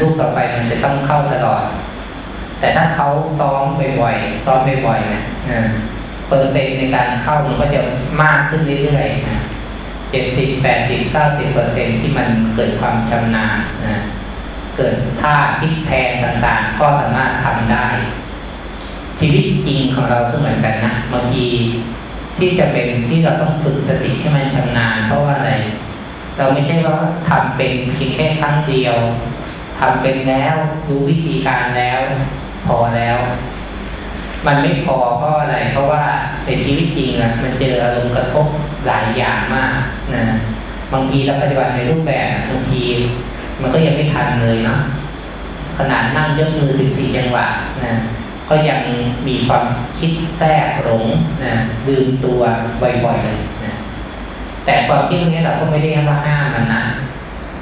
ลูกต่อไปมันจะต้องเข้าตลอด แต่ถ้าเขาซ้อมบ่อยๆซ้อมบ่อยๆนะ เปอร์เซ็นต์ในการเข้ามันก็จะมากขึ้นเรื่อยๆนะเจ็ดสิบแปดสิบเก้าสิบเปอร์เซ็นที่มันเกิดความชำนาญนะเกิดท่าพลิกแพงต่างๆ ก็สามารถทำได้ ชีวิตจริงของเราก็เหมือนกันนะบางทีที่จะเป็นที่เราต้องฝึกสติให้มันชำนาญเพราะว่าอะไร เราไม่ใช่ว่าทำเป็นเพียงแค่ครั้งเดียวทำเป็นแล้วรู้วิธีการแล้ว พอแล้ว มันไม่พอเพราะอะไร เพราะว่าในชีวิตจริงอะมันเจออารมณ์กระทบหลายอย่างมากนะบางทีเราปฏิบัติในรูปแบบบางที มันก็ยังไม่ทันเลยเนาะขนาดนั่งยกมือสิบสี่จังหวะนะก็ยังมีความคิดแทรกหลงนะลืมตัวบ่อยๆเลยนะแต่ความคิดตรงนี้เราก็ไม่ได้ว่าห้ามมันนะ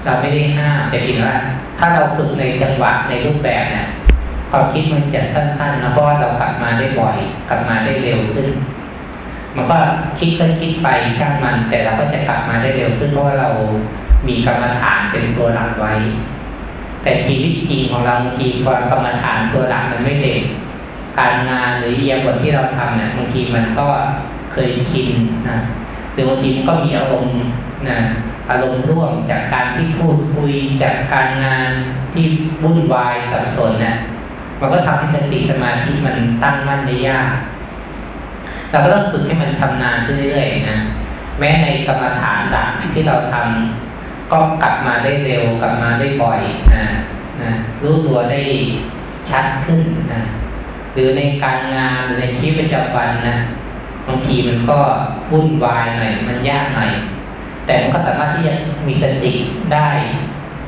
เราไม่ได้ห้ามแต่เพียงว่าถ้าเราฝึกในจังหวะในรูปแบบเนี่ย ความคิดมันจะสั้นๆนะเพราะว่าเรากลับมาได้บ่อย กลับมาได้เร็วขึ้น มันก็คิดก็คิดไปช่างมัน แต่เราก็จะกลับมาได้เร็วขึ้นเพราะว่าเรามีกรรมฐานเป็นตัวหลักไว้ แต่ชีวิตจริงของเราบางทีพอกรรมฐานตัวหลักมันไม่เด่นการงานหรือเอียบทที่เราทำเนี่ยบางทีมันก็เคยชินนะหรือบางทีมันก็มีอารมณ์นะอารมณ์ร่วมจากการที่พูดคุยจากการงานที่วุ่นวายสับสนนะ มันก็ทำให้สติสมาธิมันตั้งมั่นได้ยาก เราก็ต้องฝึกให้มันชำนาญขึ้นเรื่อยๆนะแม้ในกรรมฐานหลักที่เราทำก็กลับมาได้เร็วกลับมาได้บ่อยนะนะรู้ตัวได้ชัดขึ้นนะหรือในการงานหรือในชีวิตประจำวันนะบางทีมันก็วุ่นวายหน่อยมันยากหน่อยแต่มันก็สามารถที่จะมีสติได้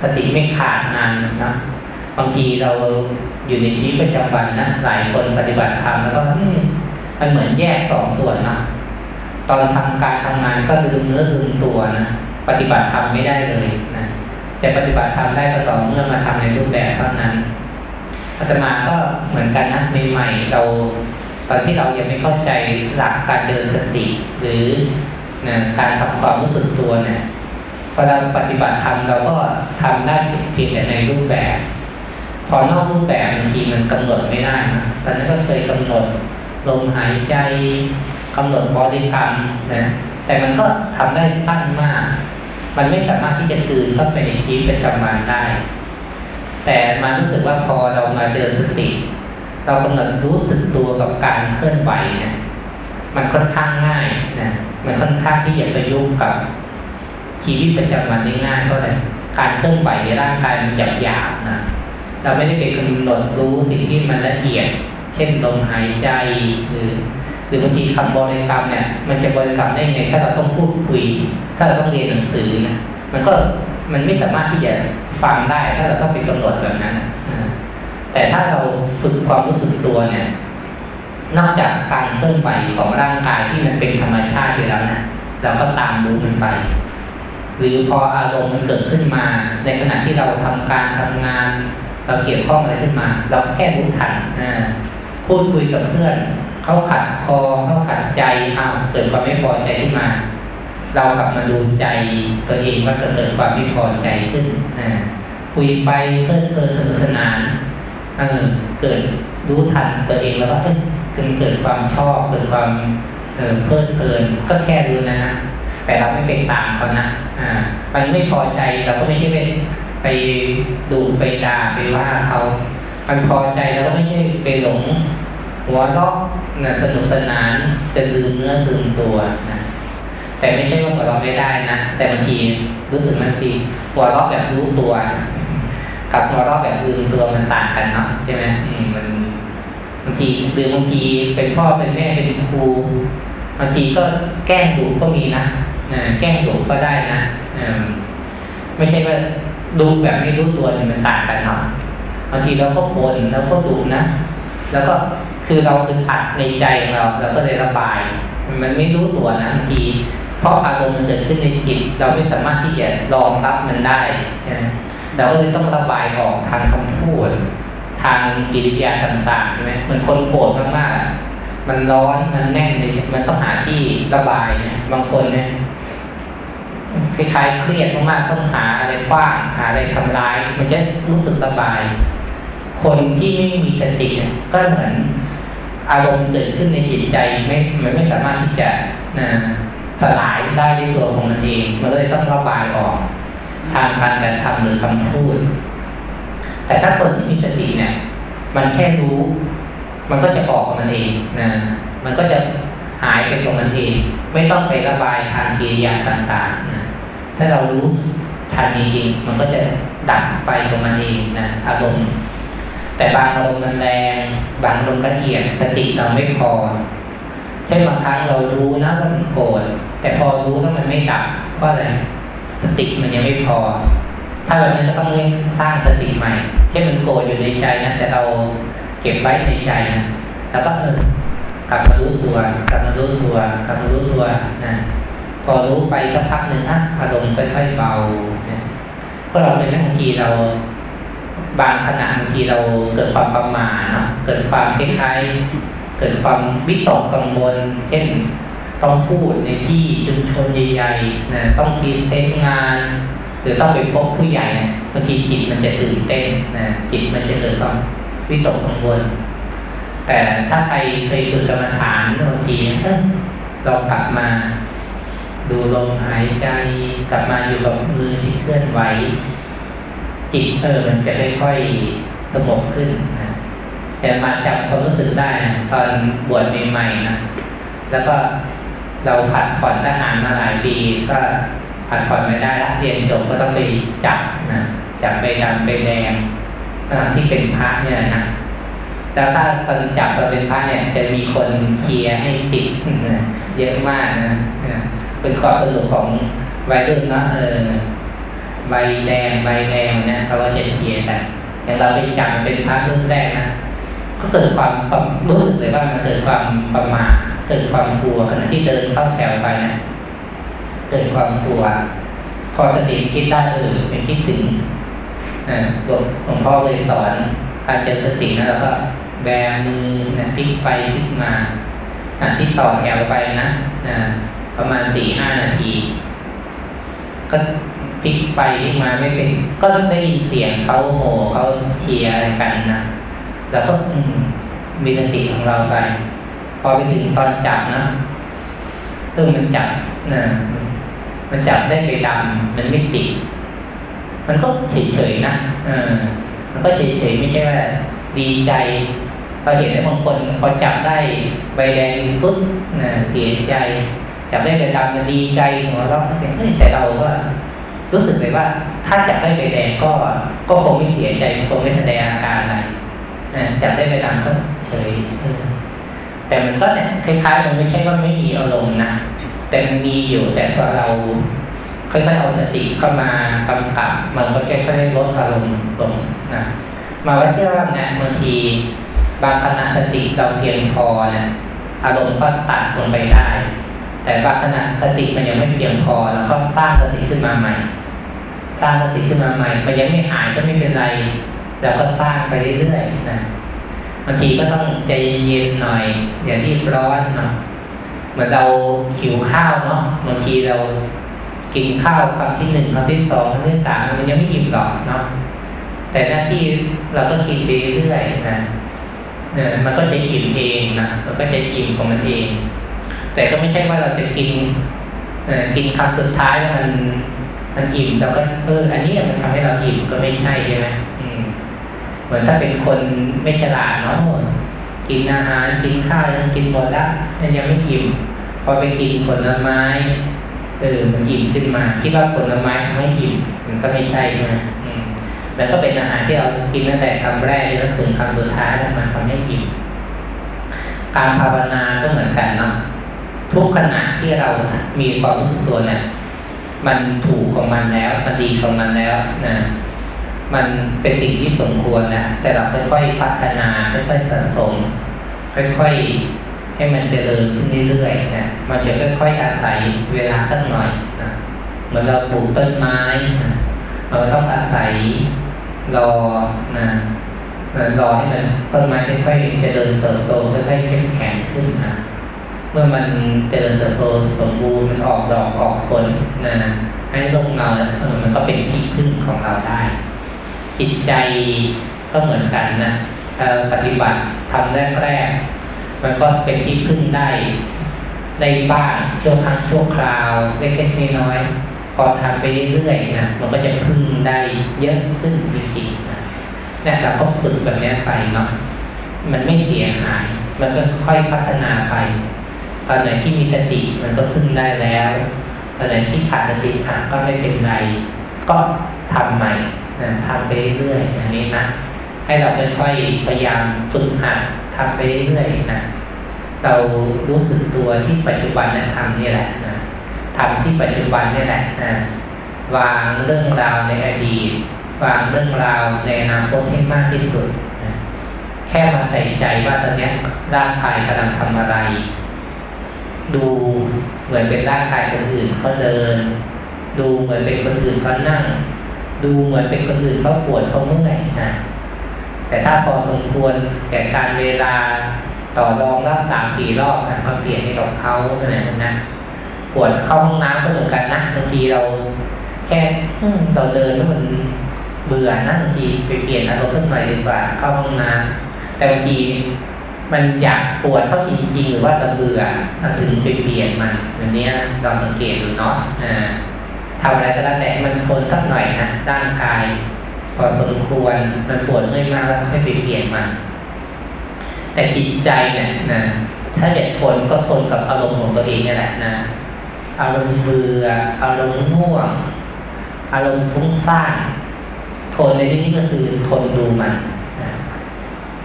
สติไม่ขาดนานนะบางทีเรา อยู่ในชีวิตประจำวันนะหลายคนปฏิบัติธรรมแล้วก็มันเหมือนแยกสองส่วนนะตอนทำการทำงานก็ลืมเนื้อลืมตัวนะปฏิบัติธรรมไม่ได้เลยนะแต่ปฏิบัติธรรมได้ก็ต่อเมื่อมาทำในรูปแบบเท่านั้นอาตมาก็เหมือนกันนะใหม่ๆเราตอนที่เรายังไม่เข้าใจหลักการเดินสติ หรือนะการทำความรู้สึกตัวเนี่ยพอเราปฏิบัติธรรมเราก็ทำได้เพียงแต่ในรูปแบบ พอนอกรูปแบบบางทีมันกำหนดไม่ได้นะตอนนั้นก็เคยกำหนดลมหายใจกำหนดบริกรรมนะแต่มันก็ทำได้สั้นมาก มันไม่สามารถที่จะคืนเข้าไปในชีวิตประจำวันได้ แต่มารู้สึกว่าพอเรามาเจอสติ เรากำหนดรู้สึกตัวกับการเคลื่อนไหวเนี่ยมันค่อนข้างง่ายนะมันค่อนข้างที่จะประยุกต์กับชีวิตประจำวันได้ง่ายเพราะอะไรการเคลื่อนไหวในร่างกายมันหยาบๆนะ เราไม่ได้ไปกำหนดรู้สิ่งที่มันละเอียด เช่นลมหายใจหรือหรือบางทีคำบริกรรมเนี่ย มันจะบริกรรมได้ไงถ้าเราต้องพูดคุย ถ้าเราต้องเรียนหนังสือนะมันก็มันไม่สามารถที่จะฟังได้ ถ้าเราต้องไปกำหนดแบบนั้นแต่ถ้าเราฝึกความรู้สึกตัวเนี่ย นอกจากการเคลื่อนไหวของร่างกายที่มันเป็นธรรมชาติอยู่แล้วนะเราก็ตามรู้มันไป หรือพออารมณ์มันเกิดขึ้นมา ในขณะที่เราทำการทำงาน เราเกี่ยวข้องอะไรขึ้นมา เราแค่รู้ทันพูดคุยกับเพื่อน เขาขัดคอเขาขัดใจเอาเกิดความไม่พอใจขึ้นมา เรากลับมาดูใจตัวเองว่าจะเกิดความไม่พอใจขึ้นคุยไปเพลิดเพลินสนุกสนานเกิดรู้ทันตัวเองแล้วก็เกิดเกิดความชอบเกิดความเพลิดเพลินก็แค่รู้นะแต่เราไม่ไปตามเขานะอ่ามันไม่พอใจเราก็ไม่ใช่ไป ไปดูไปด่าไปว่าเขา มันพอใจเราก็ไม่ใช่ไปหลงหัวเราะนะสนุกสนานจะลืมเนื้อลืมตัวนะแต่ไม่ใช่ว่าหัวเราไม่ได้นะแต่บางทีรู้สึกบางทีหัวเราะแบบรู้ตัว กับหัวเราะแบบลืมตัวมันต่างกันเนาะใช่ไหมมมันบางทีหรือบางทีเป็นพ่อเป็นแม่เป็นครูบางทีก็แกล้งดุก็มีนะแกล้งดุก็ได้นะไม่ใช่ว่า ดูแบบไม่รู้ตัวเนี่ยมันต่างกันเนาะบางทีเราก็บ่นแล้วก็ดุนะ แล้วก็คือเราคืออัดในใจของเราเราก็เลยระบาย มันไม่รู้ตัวนะบางที เพราะอารมณ์มันเกิดขึ้นในจิต เราไม่สามารถที่จะรองรับมันได้เราก็เลยต้องระบายออกทางคำพูด ทางกิริยาต่างๆใช่ไหมเหมือนคนโกรธมากๆมันร้อนมันแน่นเลยมันต้องหาที่ระบายเนี่ยบางคนเนี่ย คล้ายๆเครียดมากๆต้องหาอะไรกว้างหาอะไรทำร้าย มันจะรู้สึกระบาย คนที่ไม่มีสติก็เหมือนอารมณ์เกิดขึ้นในจิตใจไม่มันไม่สามารถที่จะนะสลายได้ด้วยตัวของมันเอง มันก็เลยต้องระบายออก ทางการกระทำหรือคำพูด แต่ถ้าคนที่มีสติเนี่ย มันแค่รู้ มันก็จะออกของมันเองนะมันก็จะหายไปของมันเอง ไม่ต้องไประบายทางกิริยาต่างๆนะ ถ้าเรารู้ทันจริงๆมันก็จะดับไฟของมันเองนะอารมณ์แต่บางอารมณ์มันแรงบางอารมณ์ละเอียดสติเราไม่พอเช่นบางครั้งเรารู้นะว่ามันโกรธแต่พอรู้แล้วมันไม่ดับเพราะอะไรสติมันยังไม่พอ ถ้าเรานี้ก็ต้องสร้างสติใหม่เช่นมันโกรธอยู่ในใจนะแต่เราเก็บไว้ในใจนะแล้วก็เออกลับมารู้ตัวกลับมารู้ตัวกลับมารู้ตัวนะ พอรู้ไปสักพักหนึ่งอะอารมณ์ค่อยๆเบาเพวกเราเป็นบางทีเรา บางขณะบางทีเราเกิดความประมาทเนาะเกิดความคล้ายๆเกิดความวิตกกังวลเช่นต้องพูดในที่ชุมชนใหญ่ๆนะต้องพรีเซนต์งาน หรือต้องไปพบผู้ใหญ่บางทีจิตมันจะตื่นเต้นนะจิตมันจะเกิดความวิตกกังวล แต่ถ้าใครเคยฝึกกรรมฐานบางทีเออเรากลับมา ดูลมหายใจกลับมาอยู่กับมือที่เคลื่อนไหว จิตเออมันจะค่อยๆสงบขึ้นนะแต่มาจับความรู้สึกได้นะตอนบวชใหม่ๆนะแล้วก็เราผัดผ่อนทหารมาหลายปี ก็ผัดผ่อนไม่ได้ละเรียนจบก็ต้องไปจับนะจับไปดำไปแดงที่เป็นพระเนี่ยนะแล้วถ้าตอนจับตอนเป็นพระเนี่ย จะมีคนเคลียร์ให้ติดเยอะมากนะ เป็นข้อสรุปของวัยรุ่นนะเออใบแดงใบแดงเนี่ยเขาก็จะเคลียร์กันอย่างเราไปจับเป็นพระรุ่นแรกนะก็เกิดความรู้สึกเลยว่ามันเกิดความประมาทเกิดความกลัวขณะที่เดินเข้าแถวไปนะเกิดความกลัว พอสติคิดได้เออเป็นคิดถึงอ่าหลวงพ่อเลยสอนการเจริญสตินะแล้วก็แบมือนะพลิกไปพลิกมาที่ต่อแถวไปนะนะ ประมาณสี่ห้านาที ก็พลิกไปพลิกมาไม่เป็น ก็ได้ยินเสียงเขาโห่เขาเชียร์กันนะแล้วก็มีสติของเราไป พอไปถึงตอนจับนะซึ่งมันจับนะมันจับได้ไปดำมันไม่ติดมันก็เฉยๆนะเออมันก็เฉยๆไม่ใช่ว่าดีใจเราเห็นได้บางคนพอจับได้ใบแดงฟึ๊บนะเสียใจ จับได้ใบดำมันดีใจหัวเราะแต่เราก็รู้สึกเลยว่า ถ้าจับได้ใบแดงก็ก็คงไม่เสียใจคงไม่แสดงอาการอะไรจับได้ใบดำก็เฉยแต่มันก็เนี่ยคล้ายๆมันไม่ใช่ว่าไม่มีอารมณ์นะแต่มันมีอยู่แต่พอเราค่อยๆเอาสติเข้ามากำกับ มันก็ค่อยๆลดอารมณ์ลงนะมาว่าที่ว่าเนี่ยบางทีบางขณะสติเราเพียงพอนะอารมณ์ก็ตัดลงไปได้ แต่บางขณะสติมันยังไม่เพียงพอแล้วก็สร้างสติขึ้นมาใหม่สร้างสติขึ้นมาใหม่ มันยังไม่หายก็ไม่เป็นไรเราก็สร้างไปเรื่อยๆนะบางทีก็ต้องใจเย็นหน่อยอย่ารีบร้อนเนาะเหมือนเราหิวข้าวเนาะบางทีเรากินข้าวคำที่หนึ่งคำที่สองคำที่สามมันยังไม่อิ่มหรอกเนาะแต่หน้าที่เราก็กินไปเรื่อยๆนะเนี่ยมันก็จะอิ่มเองนะมันก็จะอิ่มของมันเอง แต่ก็ไม่ใช่ว่าเราจะกินกินคำสุดท้ายมันมันอิ่มเราก็เอออันนี้มันทำให้เราอิ่มก็ไม่ใช่ใช่ไหมเหมือนถ้าเป็นคนไม่ฉลาดเนาะกินอาหารกินข้าวยังกินหมดแล้วยังไม่อิ่มพอไปกินผลไม้เออมันอิ่มขึ้นมาคิดว่าผลไม้ทำให้อิ่มมันก็ไม่ใช่ใช่ไหมแล้วก็เป็นอาหารที่เรากินตั้งแต่คำแรกจนถึงคำสุดท้ายแล้วมันทำให้อิ่มการภาวนาก็เหมือนกันเนาะ ทุกขณะที่เรามีความรู้สึกตัวเนี่ยมันถูกของมันแล้วมันดีของมันแล้วนะมันเป็นสิ่งที่สมควรนะแต่เราค่อยๆพัฒนาค่อยๆสะสม ค่อยๆให้มันเจริญขึ้นเรื่อยๆนะมันจะค่อยๆอาศัยเวลาสักหน่อยนะเหมือนเราปลูกต้นไม้นะเราต้องอาศัยรอนะรอให้มันต้นไม้ค่อยๆเจริญเติบโตค่อยๆเข้มแข็งขึ้นนะ เมื่อมันเจริญเติบโตสมบูรณ์มันออกดอกออกผลนะให้ลงเงาแล้วมันก็เป็นที่พึ่งของเราได้ จิตใจก็เหมือนกันนะถ้าปฏิบัติทำแรกๆมันก็เป็นที่พึ่งได้ในบ้างชั่วครั้งชั่วคราวเล็กๆน้อยๆพอทำไปเรื่อยๆนะมันก็จะพึ่งได้เยอะขึ้นจริงๆนะนี่เราก็ฝึกแบบนี้ไปเนาะมันไม่เสียหาย มันก็ค่อยพัฒนาไป ตอนไหนที่มีสติมันก็พึ่งได้แล้วตอนไหนที่ขาดสติก็ไม่เป็นไร ก็ทำใหม่นะทำไปเรื่อยๆอันนี้นะให้เราค่อยๆพยายามฝึกหัดทำไปเรื่อยๆนะเรารู้สึกตัวที่ปัจจุบันนะทำนี่แหละนะทำที่ปัจจุบันนี่แหละนะวางเรื่องราวในอดีตวางเรื่องราวในอนาคตให้มากที่สุดนะแค่มาใส่ใจว่าตอนนี้ร่างกายกำลังทำอะไร ดูเหมือนเป็นร่างกายคนอื่นเขาเดิน ดูเหมือนเป็นคนอื่นเขานั่ง ดูเหมือนเป็นคนอื่นเขาปวดเขาเมื่อยนะแต่ถ้าพอสมควรแก่การเวลาต่อรองรักสามสี่รอบนะก็เปลี่ยนให้กับเขาอะไรนั้นนะปวดเข้าห้องน้ำก็เหมือนกันนะบางทีเรา แค่เราเดินแล้วมันเบื่อนะบางทีไปเปลี่ยนอารมณ์สักหน่อยดีกว่าเข้าห้องน้ำแต่บางที มันอยากปวดเข้าจริงๆหรือว่าเราเบื่อเราถึงไปเปลี่ยนมันแบบนี้เราสังเกตดูเนาะทำอะไรก็แล้วแต่มันทนสักหน่อยนะร่างกาย พอสมควรมันปวดเมื่อยมากแล้วค่อยไปเปลี่ยนมันแต่จิตใจเนี่ยนะถ้าอยากทนก็ทนกับอารมณ์ของตัวเองนี่แหละนะอารมณ์เบื่ออารมณ์ง่วง อารมณ์ฟุ้งซ่านทนในที่นี้ก็คือทนดูมัน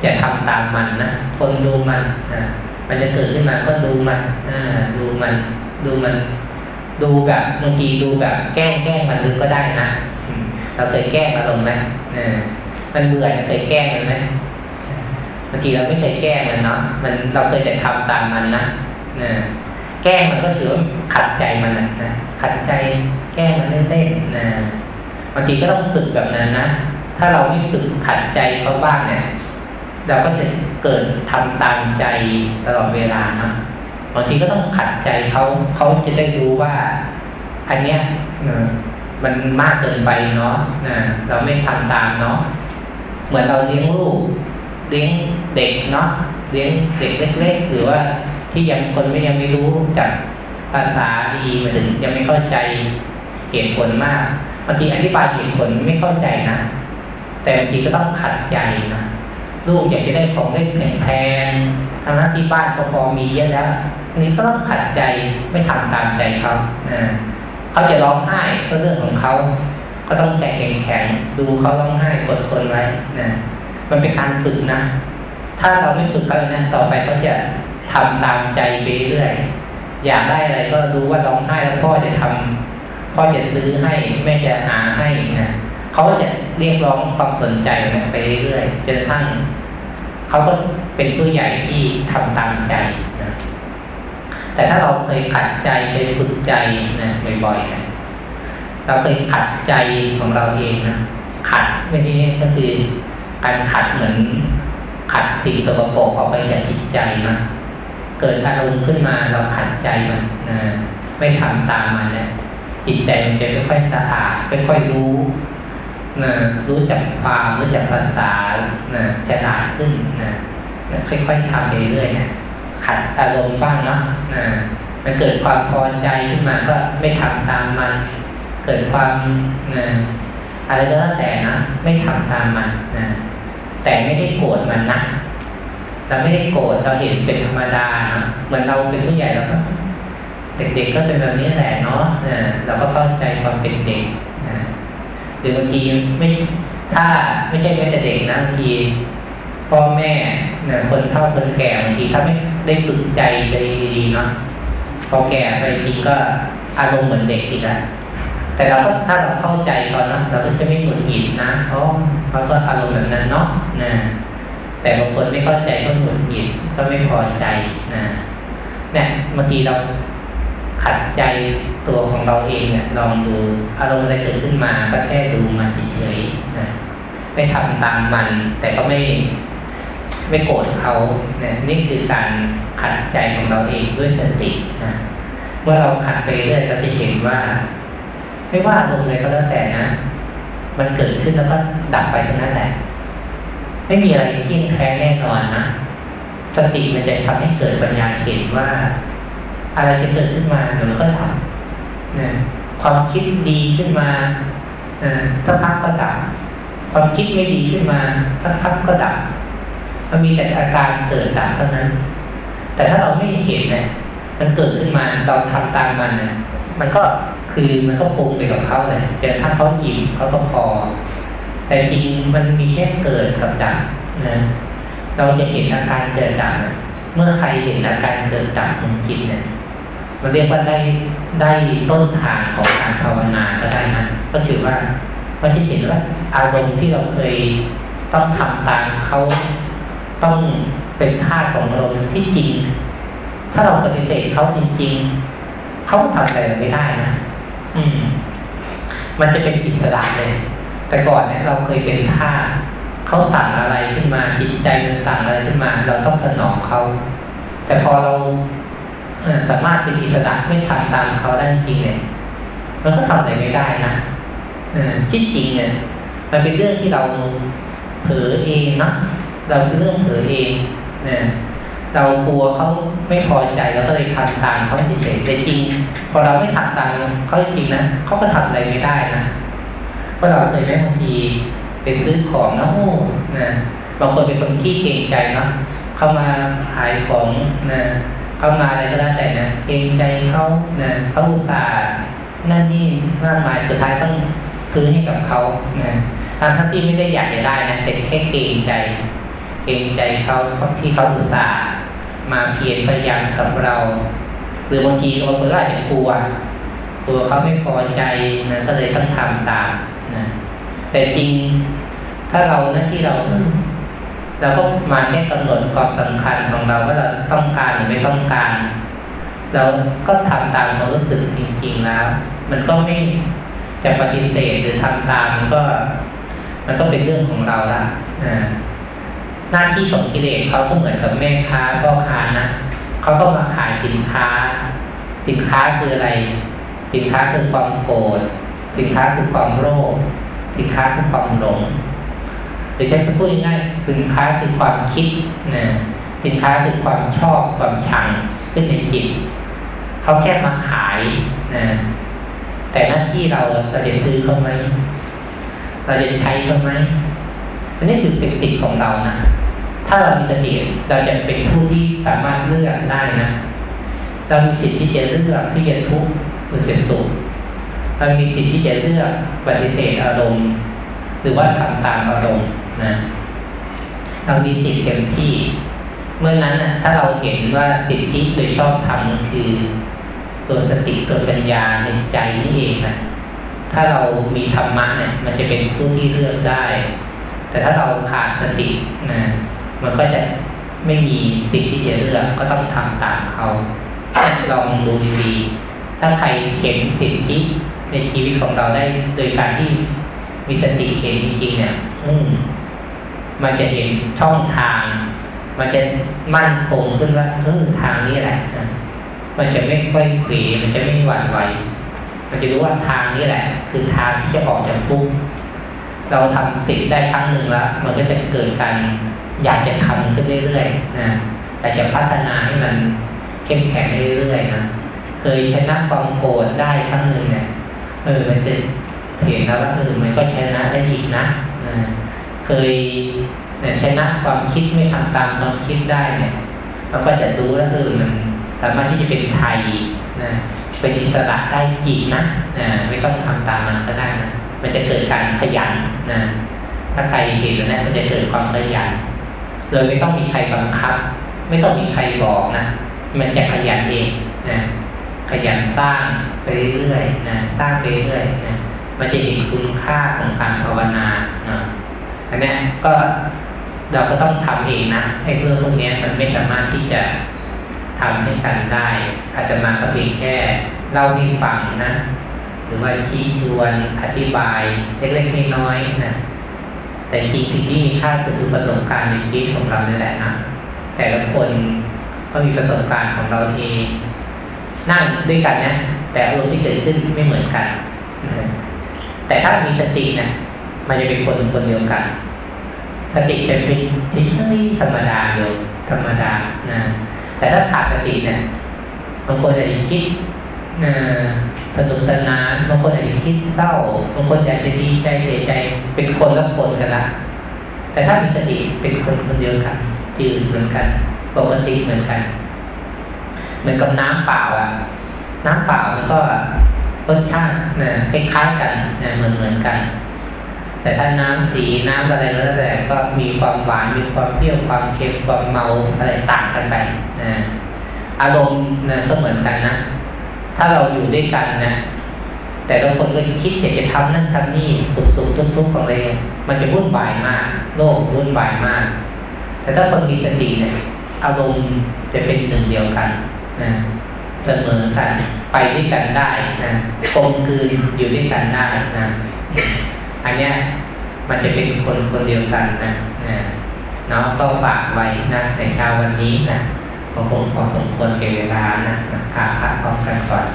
จะทำตามมันนะทนดูมันนะมันจะเกิดขึ้นมาก็ดูมันดูมัน ดูมัน ดูแบบบางทีดูแบบแกล้งแกล้งมันลึกก็ได้นะเราเคยแกล้งอารมณ์ไหมมันเบื่อเคยแกล้งมันไหมบางทีเราไม่เคยแก้มันเนาะมันเราเคยแต่ทำตามมันนะนะแกล้งมันก็ถือว่าขัดใจมันนะขัดใจแกล้งมันเล่นๆนะบางทีก็ต้องฝึกแบบนั้นนะถ้าเราไม่ฝึกขัดใจเขาบ้างเนี่ย เราก็จะเกิดทำตามใจตลอดเวลานะบางทีก็ต้องขัดใจเขาเขาจะได้รู้ว่า อันเนี้ยมันมากเกินไปเนาะนะเราไม่ทำตามเนาะเหมือนเราเลี้ยงลูกเลี้ยงเด็กเนาะเลี้ยงเด็กเล็กๆหรือว่าที่ยังคนไม่ยังไม่รู้จากภาษาดีมาถึงยังไม่เข้าใจเหตุผลมากบางทีอธิบายเหตุผลไม่เข้าใจนะแต่บางทีก็ต้องขัดใจนะ ลูกอยากจะได้ของเล่นแพงๆทางนั้นที่บ้านก็พอมีเยอะแล้วอันนี้ก็ต้องขัดใจไม่ทำตามใจเขานะเขาจะร้องไห้ก็เรื่องของเขา ก็ต้องใจแข็งๆดูเขาร้องไห้กดคนไว้นะมันเป็นการฝึกนะ ถ้าเราไม่ฝึกเขานะต่อไปเขาจะทำตามใจไปเรื่อยอยากได้อะไรก็รู้ว่าร้องไห้แล้วพ่อจะทำพ่อจะซื้อให้แม่จะหาให้นะเขาจะเรียกร้องความสนใจนะไปเรื่อยจนกระทั่ง เขาก็เป็นผู้ใหญ่ที่ทำตามใจนะแต่ถ้าเราเคยขัดใจเคยฝึกใจนะบ่อยๆนะเราเคยขัดใจของเราเองนะขัดไม่ใช่ก็คือการขัดเหมือนขัดสิ่งสกปรกออกไปจากจิตใจนะเกิดอารมณ์ขึ้นมาเราขัดใจมันนะไม่ทำตามมันเนี่ยจิตใจมันจะค่อยๆสะอาดค่อยๆรู้ นะรู้จักความรู้จักภาษานะฉลาดขึ้นนะค่อยๆทำไปเรื่อยนะขัดอารมณ์บ้างเนาะนะมันเกิดความพอใจขึ้นมาก็ไม่ทำตามมัน เกิดความนะอะไรก็แล้วแต่นะไม่ทำตามมันนะแต่ไม่ได้โกรธมันนะเราไม่ได้โกรธเราเห็นเป็นธรรมดานะเหมือนเราเป็นผู้ใหญ่เราก็เด็กๆก็เป็นแบบนี้แหละเนาะเราก็เข้าใจความเป็นเด็ก หรือบางทีไม่ถ้าไม่ใช่แม้แต่เด็กนะบางทีพ่อแม่นะคนเฒ่าคนแก่บางทีถ้าไม่ได้ฝึกใจใจดีๆเนาะพอแก่ไปจริงก็อารมณ์เหมือนเด็กอีกแล้วแต่เราก็ถ้าเราเข้าใจก่อนนะเราก็จะไม่หงุดหงิดนะเพราะเขาก็อารมณ์แบบนั้นเนาะนะแต่บางคนไม่เข้าใจก็หงุดหงิดก็ไม่พอใจนะเนี่ยบางทีเราขัดใจ ตัวของเราเองเนี่ยลองดูอารมณ์อะไรเกิดขึ้นมาก็แค่ดูมันเฉยๆนะไม่ทำตามมัน แต่ก็ไม่ไม่โกรธเขาเนี่ยนี่คือการขัดใจของเราเองด้วยสตินะเมื่อเราขัดไปเรื่อยเราจะเห็นว่า ไม่ว่าลมณ์อะไรก็แล้วแต่นะมันเกิดขึ้นแล้วก็ดับไปเท่านั้นแหละ ไม่มีอะไรที่แท้แน่นอนนะสติมันจะทำให้เกิดปัญญาเห็นว่า อะไรจะเกิดขึ้นมาเดี๋ยวมันก็ดับ ความคิดดีขึ้นมาถ้าพักก็ดับความคิดไม่ดีขึ้นมาถ้าพักก็ดับมันมีแต่อาการเกิดดับเท่านั้น แต่ถ้าเราไม่เห็นเนี่ยมันเกิดขึ้นมาเราทำตามมันเนี่ยมันก็คือมันก็ปรุงไปกับเขาเลยแต่ถ้าเขาอิ่มเขาก็พอ แต่จริงมันมีแค่เกิดกับดับนะเราจะเห็นอาการเกิดดับเมื่อใครเห็นอาการเกิดดับของจิตเนี่ย มันเรียกว่าได้ได้ต้นทางของการภาวนาก็ได้นะก็ถือว่ามันจะเห็นว่าอารมณ์ที่เราเคยต้องทำตามเขาต้องเป็นท่าของอารมณ์ที่จริง ถ้าเราปฏิเสธเขาจริงๆเขาทำอะไรไม่ได้นะอืม มันจะเป็นอิสระเลย แต่ก่อนเนี่ยเราเคยเป็นทาสเขาสั่งอะไรขึ้นมาจิตใจมันสั่งอะไรขึ้นมา เราต้องสนองเขาแต่พอเรา สามารถเป็นอิสระไม่ทำตามเขาได้จริงเนี่ยมันก็ทำอะไรไม่ได้นะที่จริงเนี่ยมันเป็นเรื่องที่เราเผลอเองนะเราเป็นเรื่องเผลอเองเนี่ยเรากลัวเขาไม่พอใจเราก็เลยทำตามเขาเฉยๆแต่จริง พอเราไม่ทำตามเขาจริงนะเขาก็ทำอะไรไม่ได้นะเพราะเราเคยไหมบางทีไปซื้อของนะโอ้นะบางคนเป็นคนขี้เกรงใจเนาะเข้ามาขายของนะ เข้ามาอะไรก็แล้วแต่นะเกรงใจเขานะเขาอุตส่าห์นั่นนี่มากมายสุดท้ายต้องซื้อให้กับเขานะทางที่ไม่ได้อยากจะได้นะแต่แค่เกรงใจ เกรงใจเขาที่เขาอุตส่าห์มาเพียรพยายามกับเรา หรือบางทีบางคนก็อาจจะกลัวกลัวเขาไม่พอใจนะก็เลยต้องทำตามนะแต่จริงถ้าเราหน้าที่เรา เราก็มาแค่กำหนดความสำคัญของเราว่าเราต้องการหรือไม่ต้องการ เราก็ทำตามความรู้สึกจริง ๆ แล้ว มันก็ไม่จะปฏิเสธหรือทำตามมันก็ มันก็เป็นเรื่องของเราละหน้าที่ของกิเลสเขาก็เหมือนกับแม่ค้าพ่อค้านะเขาก็มาขายสินค้า สินค้าคืออะไร สินค้าคือความโกรธสินค้าคือความโลภสินค้าคือความหลง หรือจะพูดง่ายๆสินค้าคือความคิดนะสินค้าคือความชอบความชังขึ้นในจิตเขาแค่มาขายนะแต่หน้าที่เราเราจะซื้อเขาไหมเราจะใช้เขาไหมอันนี้คือเป็นติดของเรานะถ้าเรามีสติเราจะเป็นผู้ที่สามารถเลือกได้นะเรามีสิทธิ์ที่จะเลือกที่จะทุกข์หรือจะสุขเรามีสิทธิ์ที่จะเลือกปฏิเสธอารมณ์ หรือว่าทำตามอารมณ์ นะเรามีสิทธิ์เต็มที่ เมื่อนั้นนะถ้าเราเห็นว่าสิทธิโดยชอบทำนั่นคือ ตัวสติตัวปัญญาในใจนี่เองนะถ้าเรามีธรรมะเนี่ย มันจะเป็นผู้ที่เลือกได้ แต่ถ้าเราขาดสตินะมันก็จะไม่มีสิ่งที่จะเลือกก็ต้องทำตามเขาลองดูดีๆถ้าใครเห็นสิ่งที่ในชีวิตของเราได้ โดยการที่มีสติเห็นจริงๆเนี่ย อื มันจะเห็นช่องทาง มันจะมั่นคงขึ้นว่าเออทางนี้แหละมันจะไม่ค่อยเขวมันจะไม่หวั่นไหวมันจะรู้ว่าทางนี้แหละ คือทางที่จะออกจากทุกข์เราทำสิ่งได้ครั้งหนึ่งแล้วมันก็จะเกิดการอยากจะทำขึ้นเรื่อยๆนะแต่จะพัฒนาให้มันเข้มแข็งเรื่อยๆนะเคยชนะความโกรธได้ครั้งหนึ่งเนี่ยเออมันจะเห็นแล้วว่าเออมันก็ชนะได้อีกนะนะ เคยชนะความคิดไม่ทำตามความคิดได้เนี่ยเราก็จะรู้แล้วเออมันสามารถที่จะเป็นไทยนะเป็นอิสระได้อีกนะนะไม่ต้องทำตามมันก็ได้นะมันจะเกิดการขยันนะถ้าใครเห็นแล้วนะมันจะเกิดความขยันโดยไม่ต้องมีใครบังคับ ไม่ต้องมีใครบอกนะมันจะขยันเองนะขยันสร้างไปเรื่อยๆนะสร้างไปเรื่อยๆนะมันจะเห็นคุณค่าของการภาวนานะ อันนี้ก็เราก็ต้องทำเองนะไอ้เรื่องพวกนี้มันไม่สามารถที่จะทำให้กันได้ อาจจะมาก็เพียงแค่เล่าให้ฟังนะ หรือว่าชี้ชวนอธิบายเล็กๆน้อยๆนะแต่จริงสิ่งที่มีค่าก็คือประสบการณ์ในชีวิตของเรานี่แหละนะแต่ละคนก็มีประสบการณ์ของเราเอง นั่งด้วยกันนะแต่อารมณ์ที่เกิดขึ้นไม่เหมือนกัน แต่ถ้ามีสตินะ มันจะเป็นคนคนเดียวกันสติจะเป็นเฉยๆธรรมดาเดียวธรรมดานะแต่ถ้าขาดสติเนี่ยบางคนอาจจะคิดนะสนุกสนานบางคนอาจจะคิดเศร้าบางคนอาจจะดีใจเสียใจเป็นคนละคนกันละแต่ถ้ามีสติเป็นคนคนเดียวกัน จืดเหมือนกันปกติเหมือนกัน เหมือนกับน้ำเปล่าอะ น้ำเปล่ามันก็รสชาตินะคล้ายๆกันนะเหมือนเหมือนกัน แต่ถ้าน้ำสีน้ำอะไรแล้วแต่ก็มีความหวานมีความเปรี้ยวความเค็มความเมาอะไรต่างกันไปนะอารมณ์นะก็เหมือนกันนะถ้าเราอยู่ด้วยกันนะแต่ละคนก็คิดอยากจะทำนั่นทำนี่สุขๆทุกๆของเรามันจะวุ่นวายมาก โลกวุ่นวายมาก แต่ถ้าคนมีสติเนี่ยอารมณ์จะเป็นหนึ่งเดียวกันนะเสมอกันไปด้วยกันได้นะกลมกลืนอยู่ด้วยกันได้นะ อันเนี้ยมันจะเป็นคนคนเดียวกันนะนะเนาะก็ฝากไว้นะในเช้าวันนี้นะก็คงพอสมควรเก่เวลานะนะกราบพระพร้อมกันก่อน